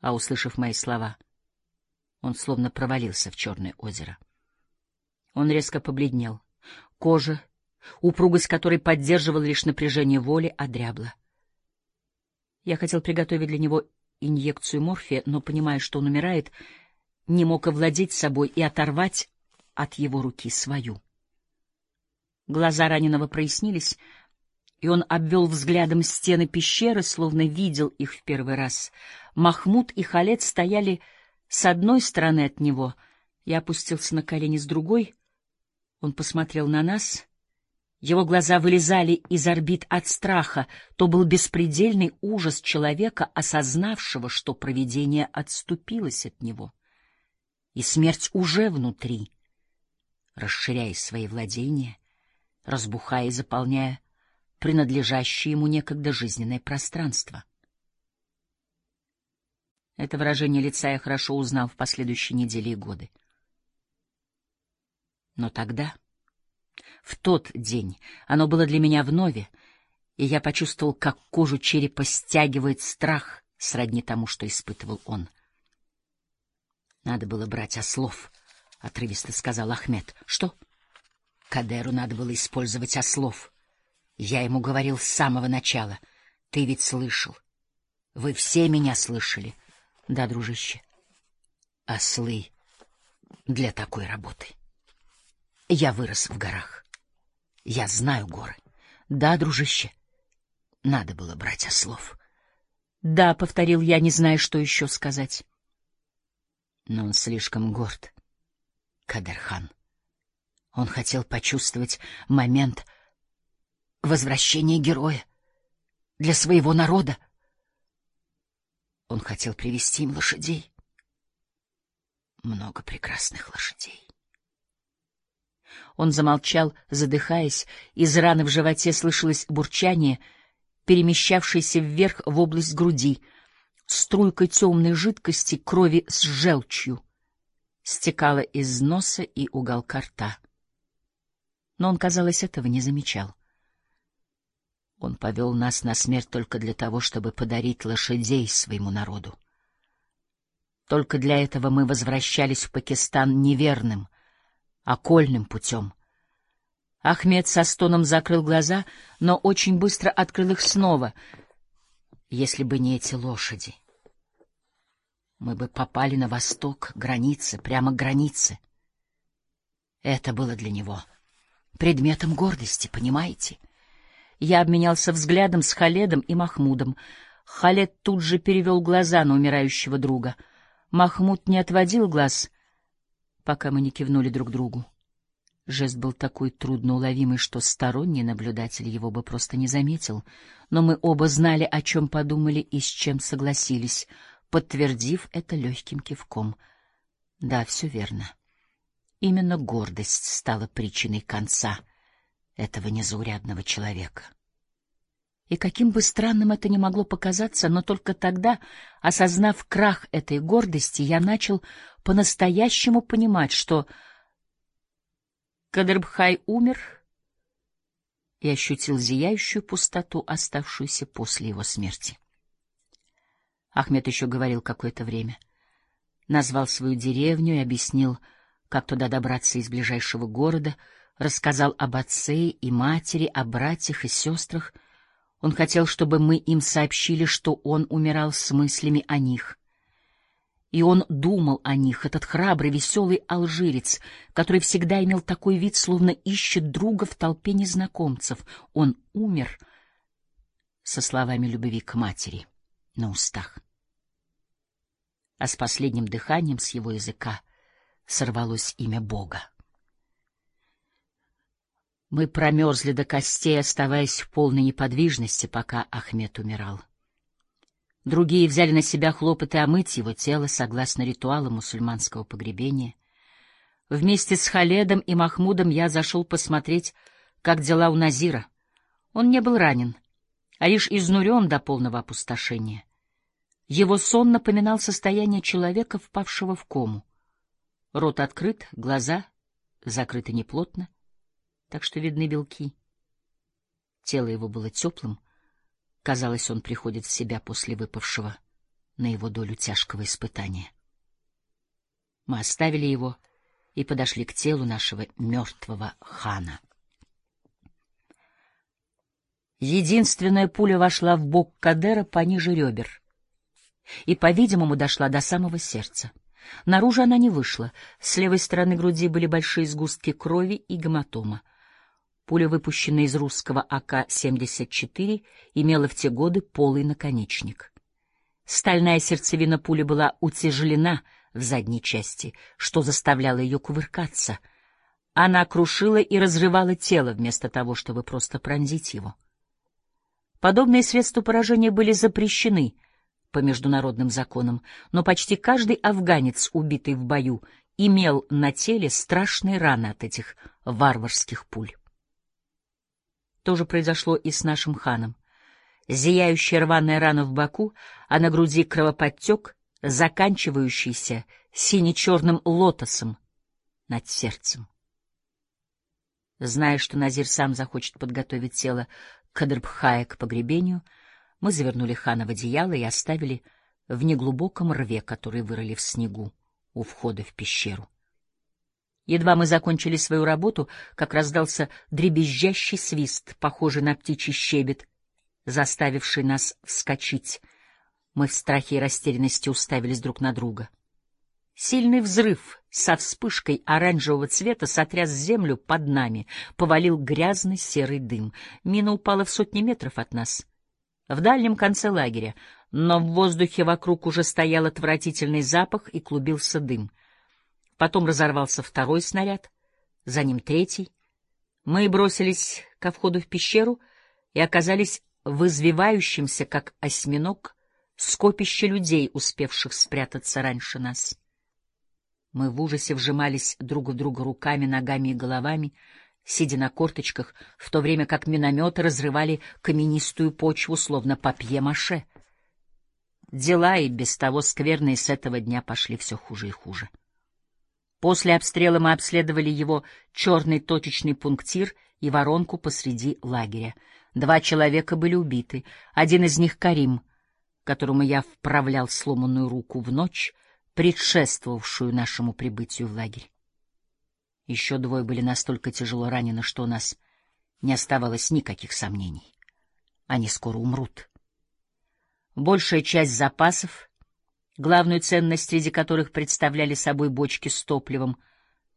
А, услышав мои слова, он словно провалился в черное озеро. Он резко побледнел. Кожа, упругость которой поддерживала лишь напряжение воли, одрябла. Я хотел приготовить для него инъекцию морфия, но, понимая, что он умирает, не мог овладеть собой и оторвать от его руки свою. Глаза раненого прояснились, и он обвел взглядом стены пещеры, словно видел их в первый раз. Махмуд и Халет стояли с одной стороны от него, я опустился на колени с другой — он посмотрел на нас. Его глаза вылезали из орбит от страха. То был беспредельный ужас человека, осознавшего, что провидение отступилось от него. И смерть уже внутри. Расширяя свои владения, разбухая и заполняя принадлежащее ему некогда жизненное пространство. Это выражение лица я хорошо узнал в последующие недели и годы. Но тогда, в тот день, оно было для меня вновь, и я почувствовал, как кожу черепа стягивает страх, сродни тому, что испытывал он. Надо было брать ослов, — отрывисто сказал Ахмед. — Что? Кадеру надо было использовать ослов. Я ему говорил с самого начала. Ты ведь слышал. Вы все меня слышали. Да, дружище. Ослы для такой работы. Я вырос в горах. Я знаю горы. Да, дружище. Надо было брать ослов. Да, повторил я, не зная, что еще сказать. Но он слишком горд, Кадерхан. Он хотел почувствовать момент возвращения героя для своего народа. Он хотел привести им лошадей. Много прекрасных лошадей. Он замолчал, задыхаясь, из раны в животе слышалось бурчание, перемещавшееся вверх в область груди, струйка темной жидкости, крови с желчью, стекала из носа и уголка рта. Но он, казалось, этого не замечал. Он повел нас на смерть только для того, чтобы подарить лошадей своему народу. Только для этого мы возвращались в Пакистан неверным, окольным путем. Ахмед со стоном закрыл глаза, но очень быстро открыл их снова. Если бы не эти лошади, мы бы попали на восток, границы, прямо к границе. Это было для него предметом гордости, понимаете? Я обменялся взглядом с Халедом и Махмудом. Халед тут же перевел глаза на умирающего друга. Махмуд не отводил глаз, пока мы не кивнули друг другу. Жест был такой трудноуловимый, что сторонний наблюдатель его бы просто не заметил, но мы оба знали, о чем подумали и с чем согласились, подтвердив это легким кивком. Да, все верно. Именно гордость стала причиной конца этого незаурядного человека. И каким бы странным это ни могло показаться, но только тогда, осознав крах этой гордости, я начал по-настоящему понимать, что Кадрбхай умер и ощутил зияющую пустоту, оставшуюся после его смерти. Ахмед еще говорил какое-то время, назвал свою деревню и объяснил, как туда добраться из ближайшего города, рассказал об отце и матери, о братьях и сестрах — он хотел, чтобы мы им сообщили, что он умирал с мыслями о них. И он думал о них, этот храбрый, веселый алжирец, который всегда имел такой вид, словно ищет друга в толпе незнакомцев. Он умер со словами любви к матери на устах. А с последним дыханием с его языка сорвалось имя Бога. Мы промерзли до костей, оставаясь в полной неподвижности, пока Ахмед умирал. Другие взяли на себя хлопоты омыть его тело согласно ритуалу мусульманского погребения. Вместе с Халедом и Махмудом я зашел посмотреть, как дела у Назира. Он не был ранен, а лишь изнурен до полного опустошения. Его сон напоминал состояние человека, впавшего в кому. Рот открыт, глаза закрыты неплотно так что видны белки. Тело его было теплым. Казалось, он приходит в себя после выпавшего на его долю тяжкого испытания. Мы оставили его и подошли к телу нашего мертвого хана. Единственная пуля вошла в бок Кадера пониже ребер и, по-видимому, дошла до самого сердца. Наружу она не вышла. С левой стороны груди были большие сгустки крови и гематома. Пуля, выпущенная из русского АК-74, имела в те годы полый наконечник. Стальная сердцевина пули была утяжелена в задней части, что заставляло ее кувыркаться. Она крушила и разрывала тело вместо того, чтобы просто пронзить его. Подобные средства поражения были запрещены по международным законам, но почти каждый афганец, убитый в бою, имел на теле страшные раны от этих варварских пуль. То же произошло и с нашим ханом. Зияющая рваная рана в боку, а на груди кровоподтек, заканчивающийся сине-черным лотосом над сердцем. Зная, что Назир сам захочет подготовить тело Кадрбхая к погребению, мы завернули хана в одеяло и оставили в неглубоком рве, который вырыли в снегу у входа в пещеру. Едва мы закончили свою работу, как раздался дребезжащий свист, похожий на птичий щебет, заставивший нас вскочить. Мы в страхе и растерянности уставились друг на друга. Сильный взрыв со вспышкой оранжевого цвета сотряс землю под нами, повалил грязный серый дым. Мина упала в сотни метров от нас. В дальнем конце лагеря, но в воздухе вокруг уже стоял отвратительный запах и клубился дым. Потом разорвался второй снаряд, за ним третий. Мы бросились ко входу в пещеру и оказались в извивающемся, как осьминог, скопище людей, успевших спрятаться раньше нас. Мы в ужасе вжимались друг в друга руками, ногами и головами, сидя на корточках, в то время как минометы разрывали каменистую почву, словно папье-маше. Дела и без того скверные с этого дня пошли все хуже и хуже. После обстрела мы обследовали его черный точечный пунктир и воронку посреди лагеря. Два человека были убиты, один из них — Карим, которому я вправлял сломанную руку в ночь, предшествовавшую нашему прибытию в лагерь. Еще двое были настолько тяжело ранены, что у нас не оставалось никаких сомнений. Они скоро умрут. Большая часть запасов, главную ценность среди которых представляли собой бочки с топливом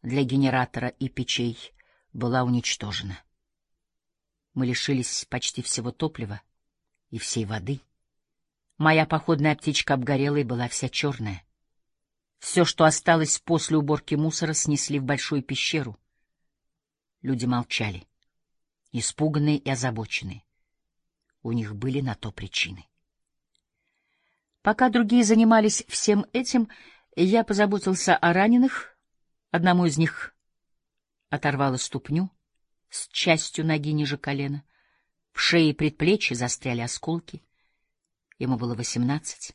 для генератора и печей, была уничтожена. Мы лишились почти всего топлива и всей воды. Моя походная птичка обгорела и была вся черная. Все, что осталось после уборки мусора, снесли в большую пещеру. Люди молчали, испуганные и озабоченные. У них были на то причины. Пока другие занимались всем этим, я позаботился о раненых. Одному из них оторвало ступню с частью ноги ниже колена. В шее и предплечье застряли осколки. Ему было восемнадцать.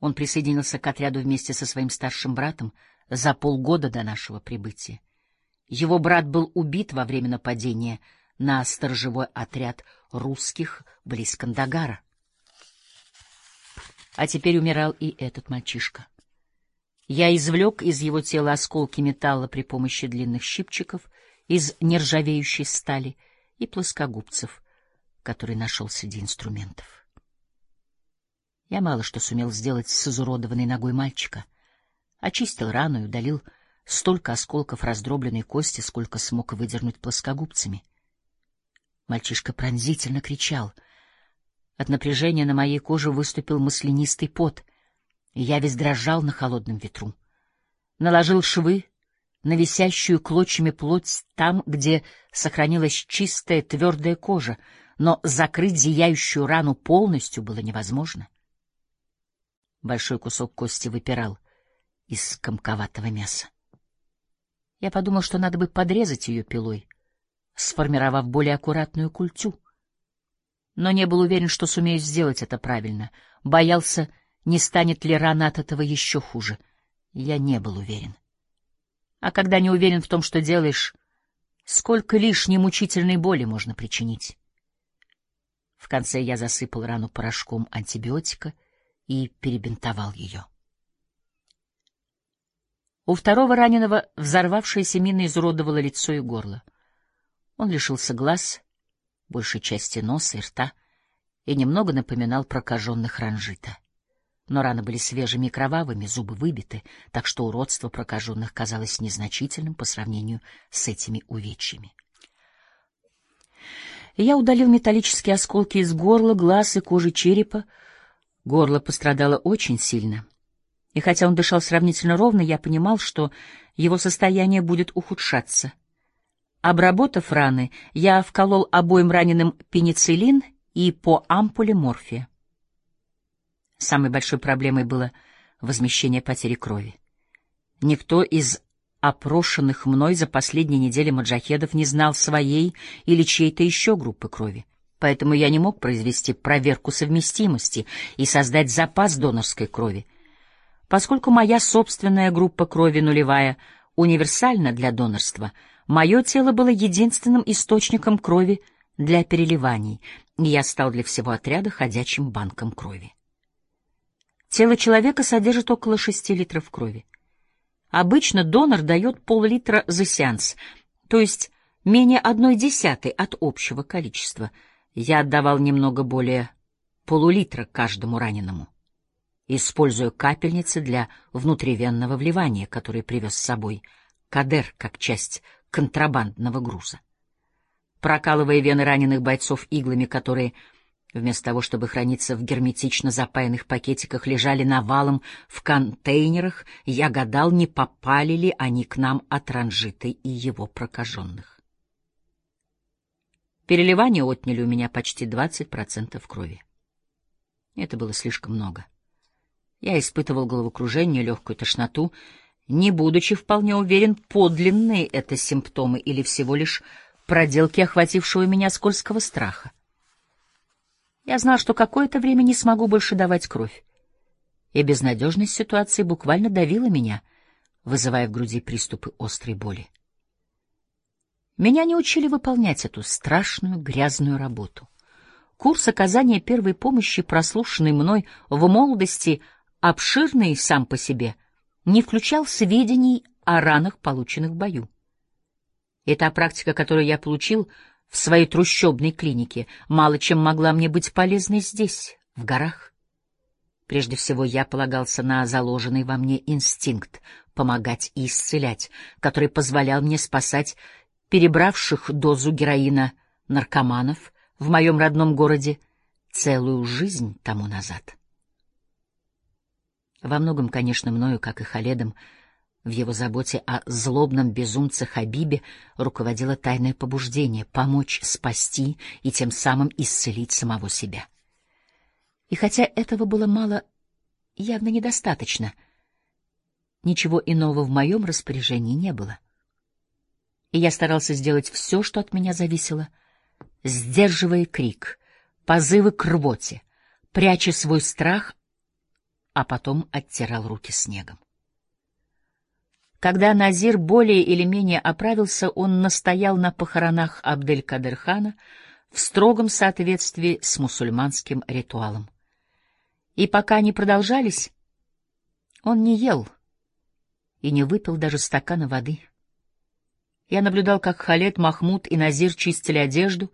Он присоединился к отряду вместе со своим старшим братом за полгода до нашего прибытия. Его брат был убит во время нападения на сторожевой отряд русских близ Кандагара. А теперь умирал и этот мальчишка. Я извлек из его тела осколки металла при помощи длинных щипчиков из нержавеющей стали и плоскогубцев, который нашел среди инструментов. Я мало что сумел сделать с изуродованной ногой мальчика. Очистил рану и удалил столько осколков раздробленной кости, сколько смог выдернуть плоскогубцами. Мальчишка пронзительно кричал. От напряжения на моей коже выступил маслянистый пот, и я весь дрожал на холодном ветру. Наложил швы на висящую клочьями плоть там, где сохранилась чистая твердая кожа, но закрыть зияющую рану полностью было невозможно. Большой кусок кости выпирал из комковатого мяса. Я подумал, что надо бы подрезать ее пилой, сформировав более аккуратную культю. Но не был уверен, что сумею сделать это правильно. Боялся, не станет ли рана от этого еще хуже. Я не был уверен. А когда не уверен в том, что делаешь, сколько лишней мучительной боли можно причинить? В конце я засыпал рану порошком антибиотика — и перебинтовал ее. У второго раненого взорвавшаяся мина изуродовала лицо и горло. Он лишился глаз, большей части носа и рта, и немного напоминал прокаженных ранжита. Но раны были свежими и кровавыми, зубы выбиты, так что уродство прокаженных казалось незначительным по сравнению с этими увечьями. Я удалил металлические осколки из горла, глаз и кожи черепа, Горло пострадало очень сильно. И хотя он дышал сравнительно ровно, я понимал, что его состояние будет ухудшаться. Обработав раны, я вколол обоим раненым пенициллин и по ампуле морфия. Самой большой проблемой было возмещение потери крови. Никто из опрошенных мной за последние недели маджахедов не знал своей или чьей-то еще группы крови. Поэтому я не мог произвести проверку совместимости и создать запас донорской крови. Поскольку моя собственная группа крови нулевая универсальна для донорства, мое тело было единственным источником крови для переливаний, и я стал для всего отряда ходячим банком крови. Тело человека содержит около 6 литров крови. Обычно донор дает пол-литра за сеанс, то есть менее одной десятой от общего количества. Я отдавал немного более полулитра каждому раненому, используя капельницы для внутривенного вливания, который привез с собой Кадер как часть контрабандного груза. Прокалывая вены раненых бойцов иглами, которые вместо того, чтобы храниться в герметично запаянных пакетиках, лежали навалом в контейнерах, я гадал, не попали ли они к нам от Ранжиты и его прокаженных. Переливания отняли у меня почти 20% крови. Это было слишком много. Я испытывал головокружение, легкую тошноту, не будучи вполне уверен, подлинные это симптомы или всего лишь проделки охватившего меня скользкого страха. Я знал, что какое-то время не смогу больше давать кровь. И безнадежность ситуации буквально давила меня, вызывая в груди приступы острой боли. Меня не учили выполнять эту страшную грязную работу. Курс оказания первой помощи, прослушанный мной в молодости, обширный сам по себе, не включал сведений о ранах, полученных в бою. И та практика, которую я получил — в своей трущобной клинике, мало чем могла мне быть полезной здесь, в горах. Прежде всего, я полагался на заложенный во мне инстинкт помогать и исцелять, который позволял мне спасать перебравших дозу героина наркоманов в моем родном городе целую жизнь тому назад. Во многом, конечно, мною, как и Халедом, в его заботе о злобном безумце Хабибе руководило тайное побуждение помочь спасти и тем самым исцелить самого себя. И хотя этого было мало, явно недостаточно, ничего иного в моем распоряжении не было. И я старался сделать все, что от меня зависело, сдерживая крик, позывы к рвоте, пряча свой страх, а потом оттирал руки снегом. Когда Назир более или менее оправился, он настоял на похоронах Абдель-Кадырхана в строгом соответствии с мусульманским ритуалом. И пока они продолжались, он не ел и не выпил даже стакана воды. Я наблюдал, как Халет, Махмуд и Назир чистили одежду,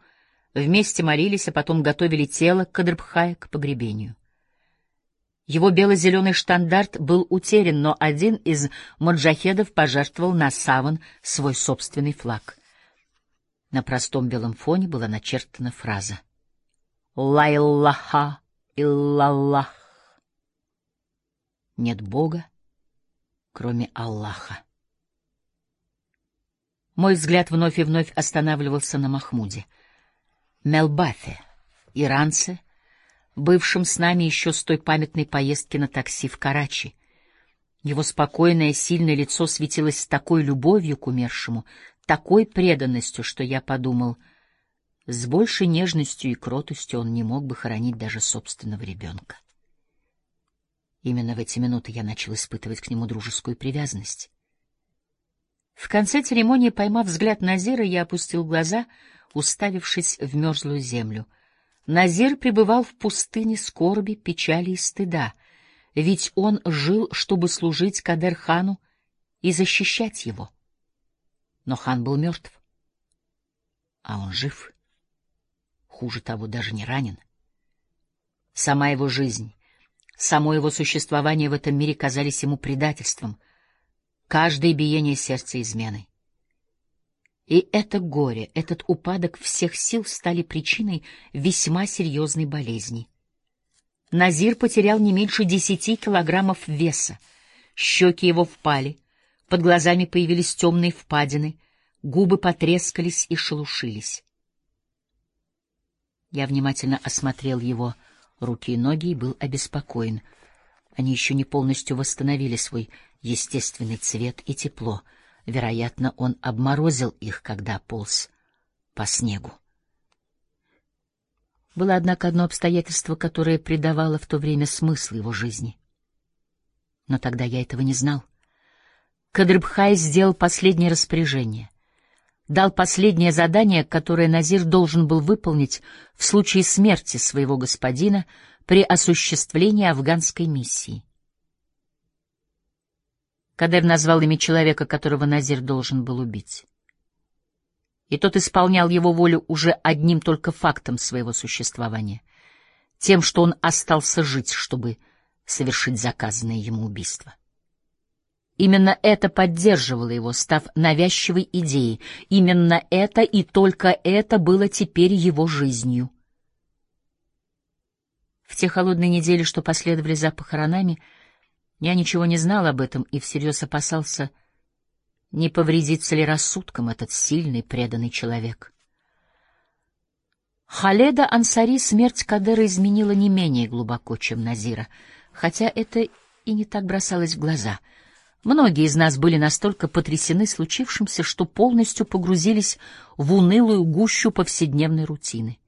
вместе молились, а потом готовили тело Кадрбхая к погребению. Его бело-зеленый штандарт был утерян, но один из маджахедов пожертвовал на саван свой собственный флаг. На простом белом фоне была начертана фраза «Ла иллаллах» Нет Бога, кроме Аллаха. Мой взгляд вновь и вновь останавливался на Махмуде. Мелбафе, иранцы — бывшим с нами еще с той памятной поездки на такси в Карачи. Его спокойное, сильное лицо светилось с такой любовью к умершему, такой преданностью, что я подумал, с большей нежностью и кротостью он не мог бы хоронить даже собственного ребенка. Именно в эти минуты я начал испытывать к нему дружескую привязанность. В конце церемонии, поймав взгляд Назира, я опустил глаза, уставившись в мерзлую землю — Назир пребывал в пустыне скорби, печали и стыда, ведь он жил, чтобы служить Кадер-хану и защищать его. Но хан был мертв, а он жив. Хуже того, даже не ранен. Сама его жизнь, само его существование в этом мире казались ему предательством, каждое биение сердца изменой. И это горе, этот упадок всех сил стали причиной весьма серьезной болезни. Назир потерял не меньше десяти килограммов веса, щеки его впали, под глазами появились темные впадины, губы потрескались и шелушились. Я внимательно осмотрел его руки и ноги и был обеспокоен. Они еще не полностью восстановили свой естественный цвет и тепло — Вероятно, он обморозил их, когда полз по снегу. Было, однако, одно обстоятельство, которое придавало в то время смысл его жизни. Но тогда я этого не знал. Кадрбхай сделал последнее распоряжение. Дал последнее задание, которое Назир должен был выполнить в случае смерти своего господина при осуществлении афганской миссии. Кадер назвал имя человека, которого Назир должен был убить и тот исполнял его волю уже одним только фактом своего существования, тем, что он остался жить, чтобы совершить заказанное ему убийство. Именно это поддерживало его, став навязчивой идеей. Именно это и только это было теперь его жизнью. В те холодные недели, что последовали за похоронами, я ничего не знал об этом и всерьез опасался — не повредится ли рассудком этот сильный, преданный человек. Халеда Ансари смерть Кадера изменила не менее глубоко, чем Назира, хотя это и не так бросалось в глаза. Многие из нас были настолько потрясены случившимся, что полностью погрузились в унылую гущу повседневной рутины.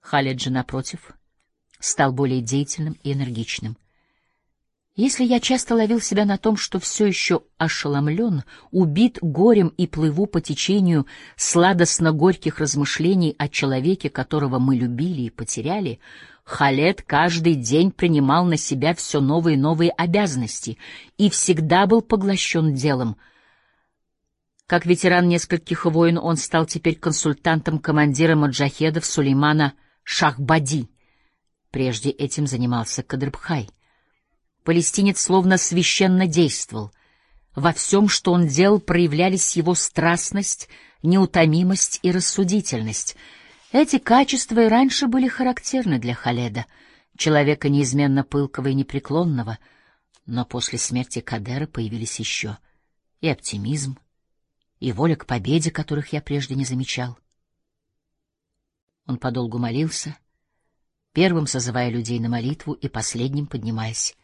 Халед же, напротив, стал более деятельным и энергичным. Если я часто ловил себя на том, что все еще ошеломлен, убит горем и плыву по течению сладостно-горьких размышлений о человеке, которого мы любили и потеряли, Халет каждый день принимал на себя все новые и новые обязанности и всегда был поглощен делом. Как ветеран нескольких войн он стал теперь консультантом командира маджахедов Сулеймана Шахбади. Прежде этим занимался Кадрбхай — Палестинец словно священно действовал. Во всем, что он делал, проявлялись его страстность, неутомимость и рассудительность. Эти качества и раньше были характерны для Халеда, человека неизменно пылкого и непреклонного, но после смерти Кадера появились еще и оптимизм, и воля к победе, которых я прежде не замечал. Он подолгу молился, первым созывая людей на молитву и последним поднимаясь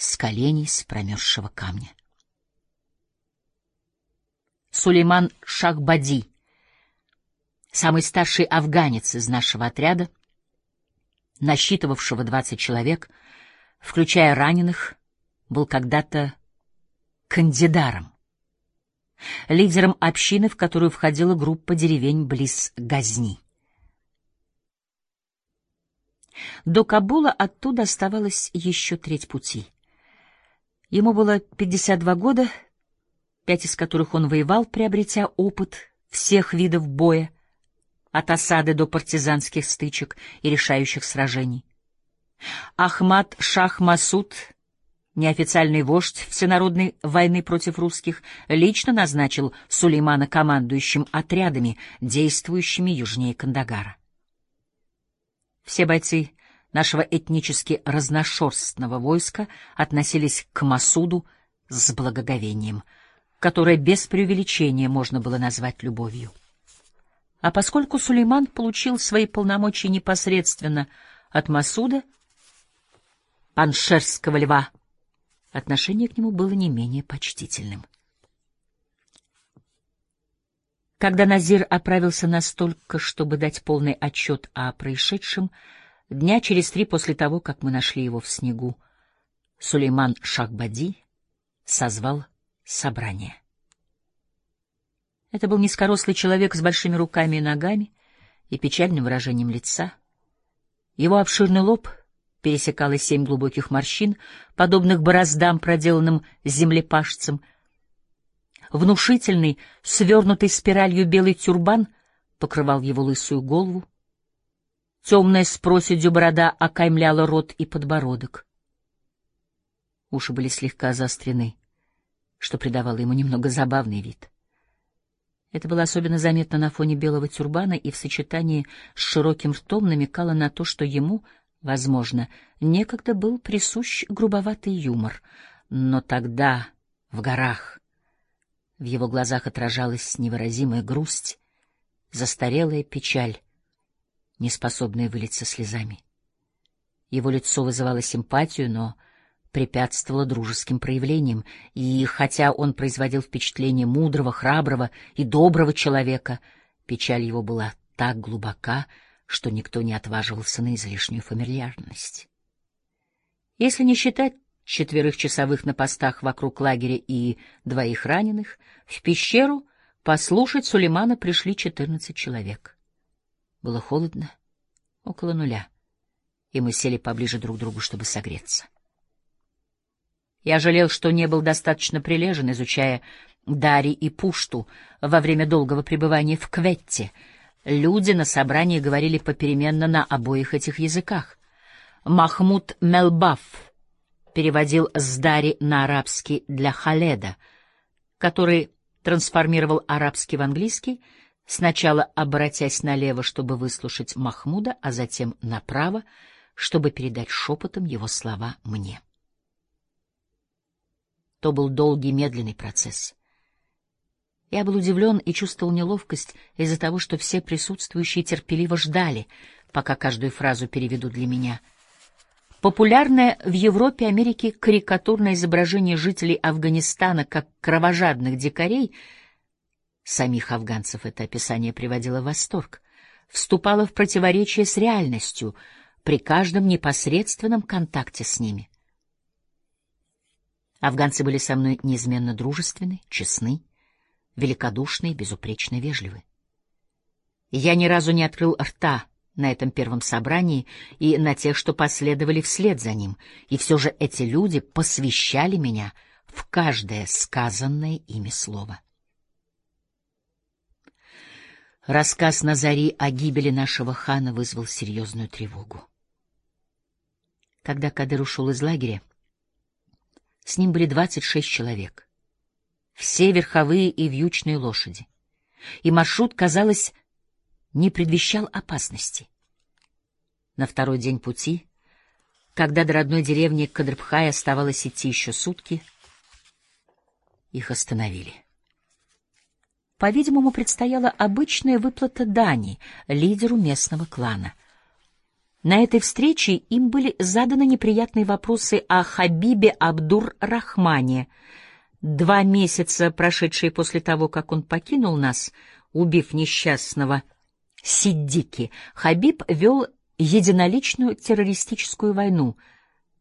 с коленей с промерзшего камня. Сулейман Шахбади, самый старший афганец из нашего отряда, насчитывавшего 20 человек, включая раненых, был когда-то кандидаром, лидером общины, в которую входила группа деревень близ Газни. До Кабула оттуда оставалось еще треть пути — Ему было 52 года, пять из которых он воевал, приобретя опыт всех видов боя, от осады до партизанских стычек и решающих сражений. Ахмад Шах Масуд, неофициальный вождь всенародной войны против русских, лично назначил Сулеймана командующим отрядами, действующими южнее Кандагара. Все бойцы нашего этнически разношерстного войска относились к Масуду с благоговением, которое без преувеличения можно было назвать любовью. А поскольку Сулейман получил свои полномочия непосредственно от Масуда, паншерского льва, отношение к нему было не менее почтительным. Когда Назир оправился настолько, чтобы дать полный отчет о происшедшем, Дня через три после того, как мы нашли его в снегу, Сулейман Шахбади созвал собрание. Это был низкорослый человек с большими руками и ногами и печальным выражением лица. Его обширный лоб пересекало семь глубоких морщин, подобных бороздам, проделанным землепашцем. Внушительный, свернутый спиралью белый тюрбан покрывал его лысую голову, Темная с проседью борода окаймляла рот и подбородок. Уши были слегка заострены, что придавало ему немного забавный вид. Это было особенно заметно на фоне белого тюрбана и в сочетании с широким ртом намекало на то, что ему, возможно, некогда был присущ грубоватый юмор. Но тогда, в горах, в его глазах отражалась невыразимая грусть, застарелая печаль, не способная вылиться слезами. Его лицо вызывало симпатию, но препятствовало дружеским проявлениям, и хотя он производил впечатление мудрого, храброго и доброго человека, печаль его была так глубока, что никто не отваживался на излишнюю фамильярность. Если не считать четверых часовых на постах вокруг лагеря и двоих раненых, в пещеру послушать Сулеймана пришли четырнадцать человек. Было холодно, около нуля, и мы сели поближе друг к другу, чтобы согреться. Я жалел, что не был достаточно прилежен, изучая Дари и Пушту во время долгого пребывания в Кветте. Люди на собрании говорили попеременно на обоих этих языках. Махмуд Мелбаф переводил с Дари на арабский для Халеда, который трансформировал арабский в английский, сначала обратясь налево, чтобы выслушать Махмуда, а затем направо, чтобы передать шепотом его слова мне. То был долгий, медленный процесс. Я был удивлен и чувствовал неловкость из-за того, что все присутствующие терпеливо ждали, пока каждую фразу переведут для меня. Популярное в Европе и Америке карикатурное изображение жителей Афганистана как кровожадных дикарей, самих афганцев это описание приводило в восторг, вступало в противоречие с реальностью при каждом непосредственном контакте с ними. Афганцы были со мной неизменно дружественны, честны, великодушны и безупречно вежливы. Я ни разу не открыл рта на этом первом собрании и на тех, что последовали вслед за ним, и все же эти люди посвящали меня в каждое сказанное ими слово. Рассказ Назари о гибели нашего хана вызвал серьезную тревогу. Когда Кадыр ушел из лагеря, с ним были двадцать шесть человек. Все верховые и вьючные лошади. И маршрут, казалось, не предвещал опасности. На второй день пути, когда до родной деревни Кадрбхай оставалось идти еще сутки, их остановили. По-видимому, предстояла обычная выплата дани лидеру местного клана. На этой встрече им были заданы неприятные вопросы о Хабибе Абдур-Рахмане. Два месяца, прошедшие после того, как он покинул нас, убив несчастного Сиддики, Хабиб вел единоличную террористическую войну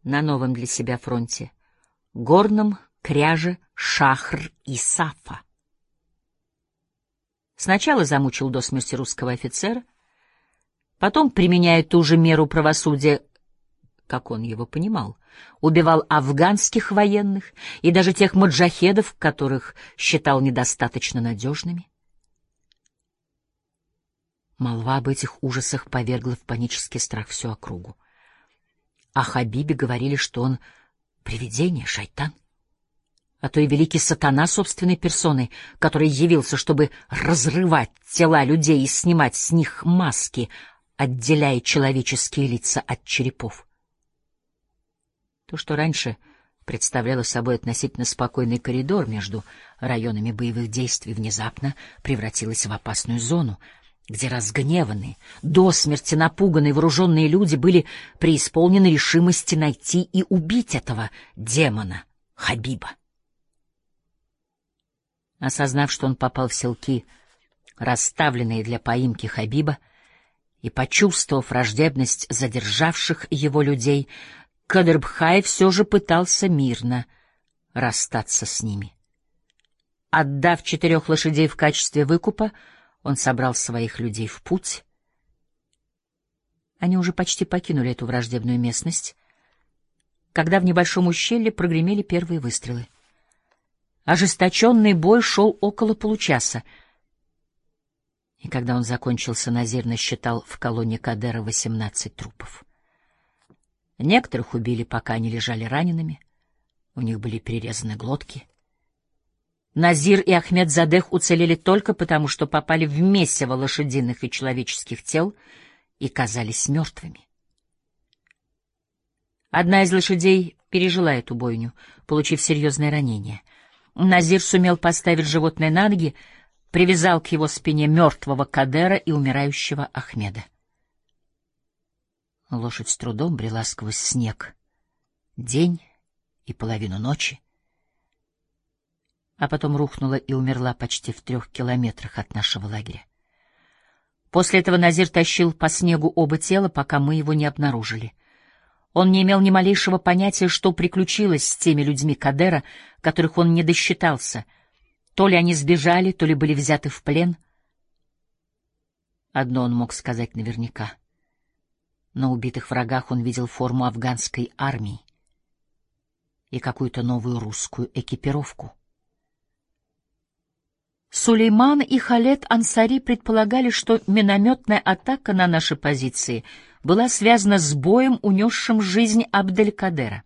на новом для себя фронте — горном кряже Шахр и Сафа. Сначала замучил до смерти русского офицера, Потом, применяя ту же меру правосудия, как он его понимал, убивал афганских военных и даже тех маджахедов, которых считал недостаточно надежными. Молва об этих ужасах повергла в панический страх всю округу. О Хабибе говорили, что он привидение, шайтан, а то и великий сатана собственной персоной, который явился, чтобы разрывать тела людей и снимать с них маски, отделяя человеческие лица от черепов. То, что раньше представляло собой относительно спокойный коридор между районами боевых действий, внезапно превратилось в опасную зону, где разгневанные, до смерти напуганные вооруженные люди были преисполнены решимости найти и убить этого демона, Хабиба. Осознав, что он попал в селки, расставленные для поимки Хабиба, и, почувствовав враждебность задержавших его людей, Кадрбхай все же пытался мирно расстаться с ними. Отдав четырех лошадей в качестве выкупа, он собрал своих людей в путь. Они уже почти покинули эту враждебную местность, когда в небольшом ущелье прогремели первые выстрелы. Ожесточенный бой шел около получаса — и когда он закончился, Назир насчитал в колонне Кадера восемнадцать трупов. Некоторых убили, пока они лежали ранеными. У них были перерезаны глотки. Назир и Ахмед Задех уцелели только потому, что попали в месиво лошадиных и человеческих тел и казались мертвыми. Одна из лошадей пережила эту бойню, получив серьезное ранение. Назир сумел поставить животное на ноги, привязал к его спине мертвого Кадера и умирающего Ахмеда. Лошадь с трудом брела сквозь снег. День и половину ночи, а потом рухнула и умерла почти в трех километрах от нашего лагеря. После этого Назир тащил по снегу оба тела, пока мы его не обнаружили. Он не имел ни малейшего понятия, что приключилось с теми людьми Кадера, которых он не досчитался. То ли они сбежали, то ли были взяты в плен. Одно он мог сказать наверняка. На убитых врагах он видел форму афганской армии и какую-то новую русскую экипировку. Сулейман и Халет Ансари предполагали, что минометная атака на наши позиции была связана с боем, унесшим жизнь Абделькадера.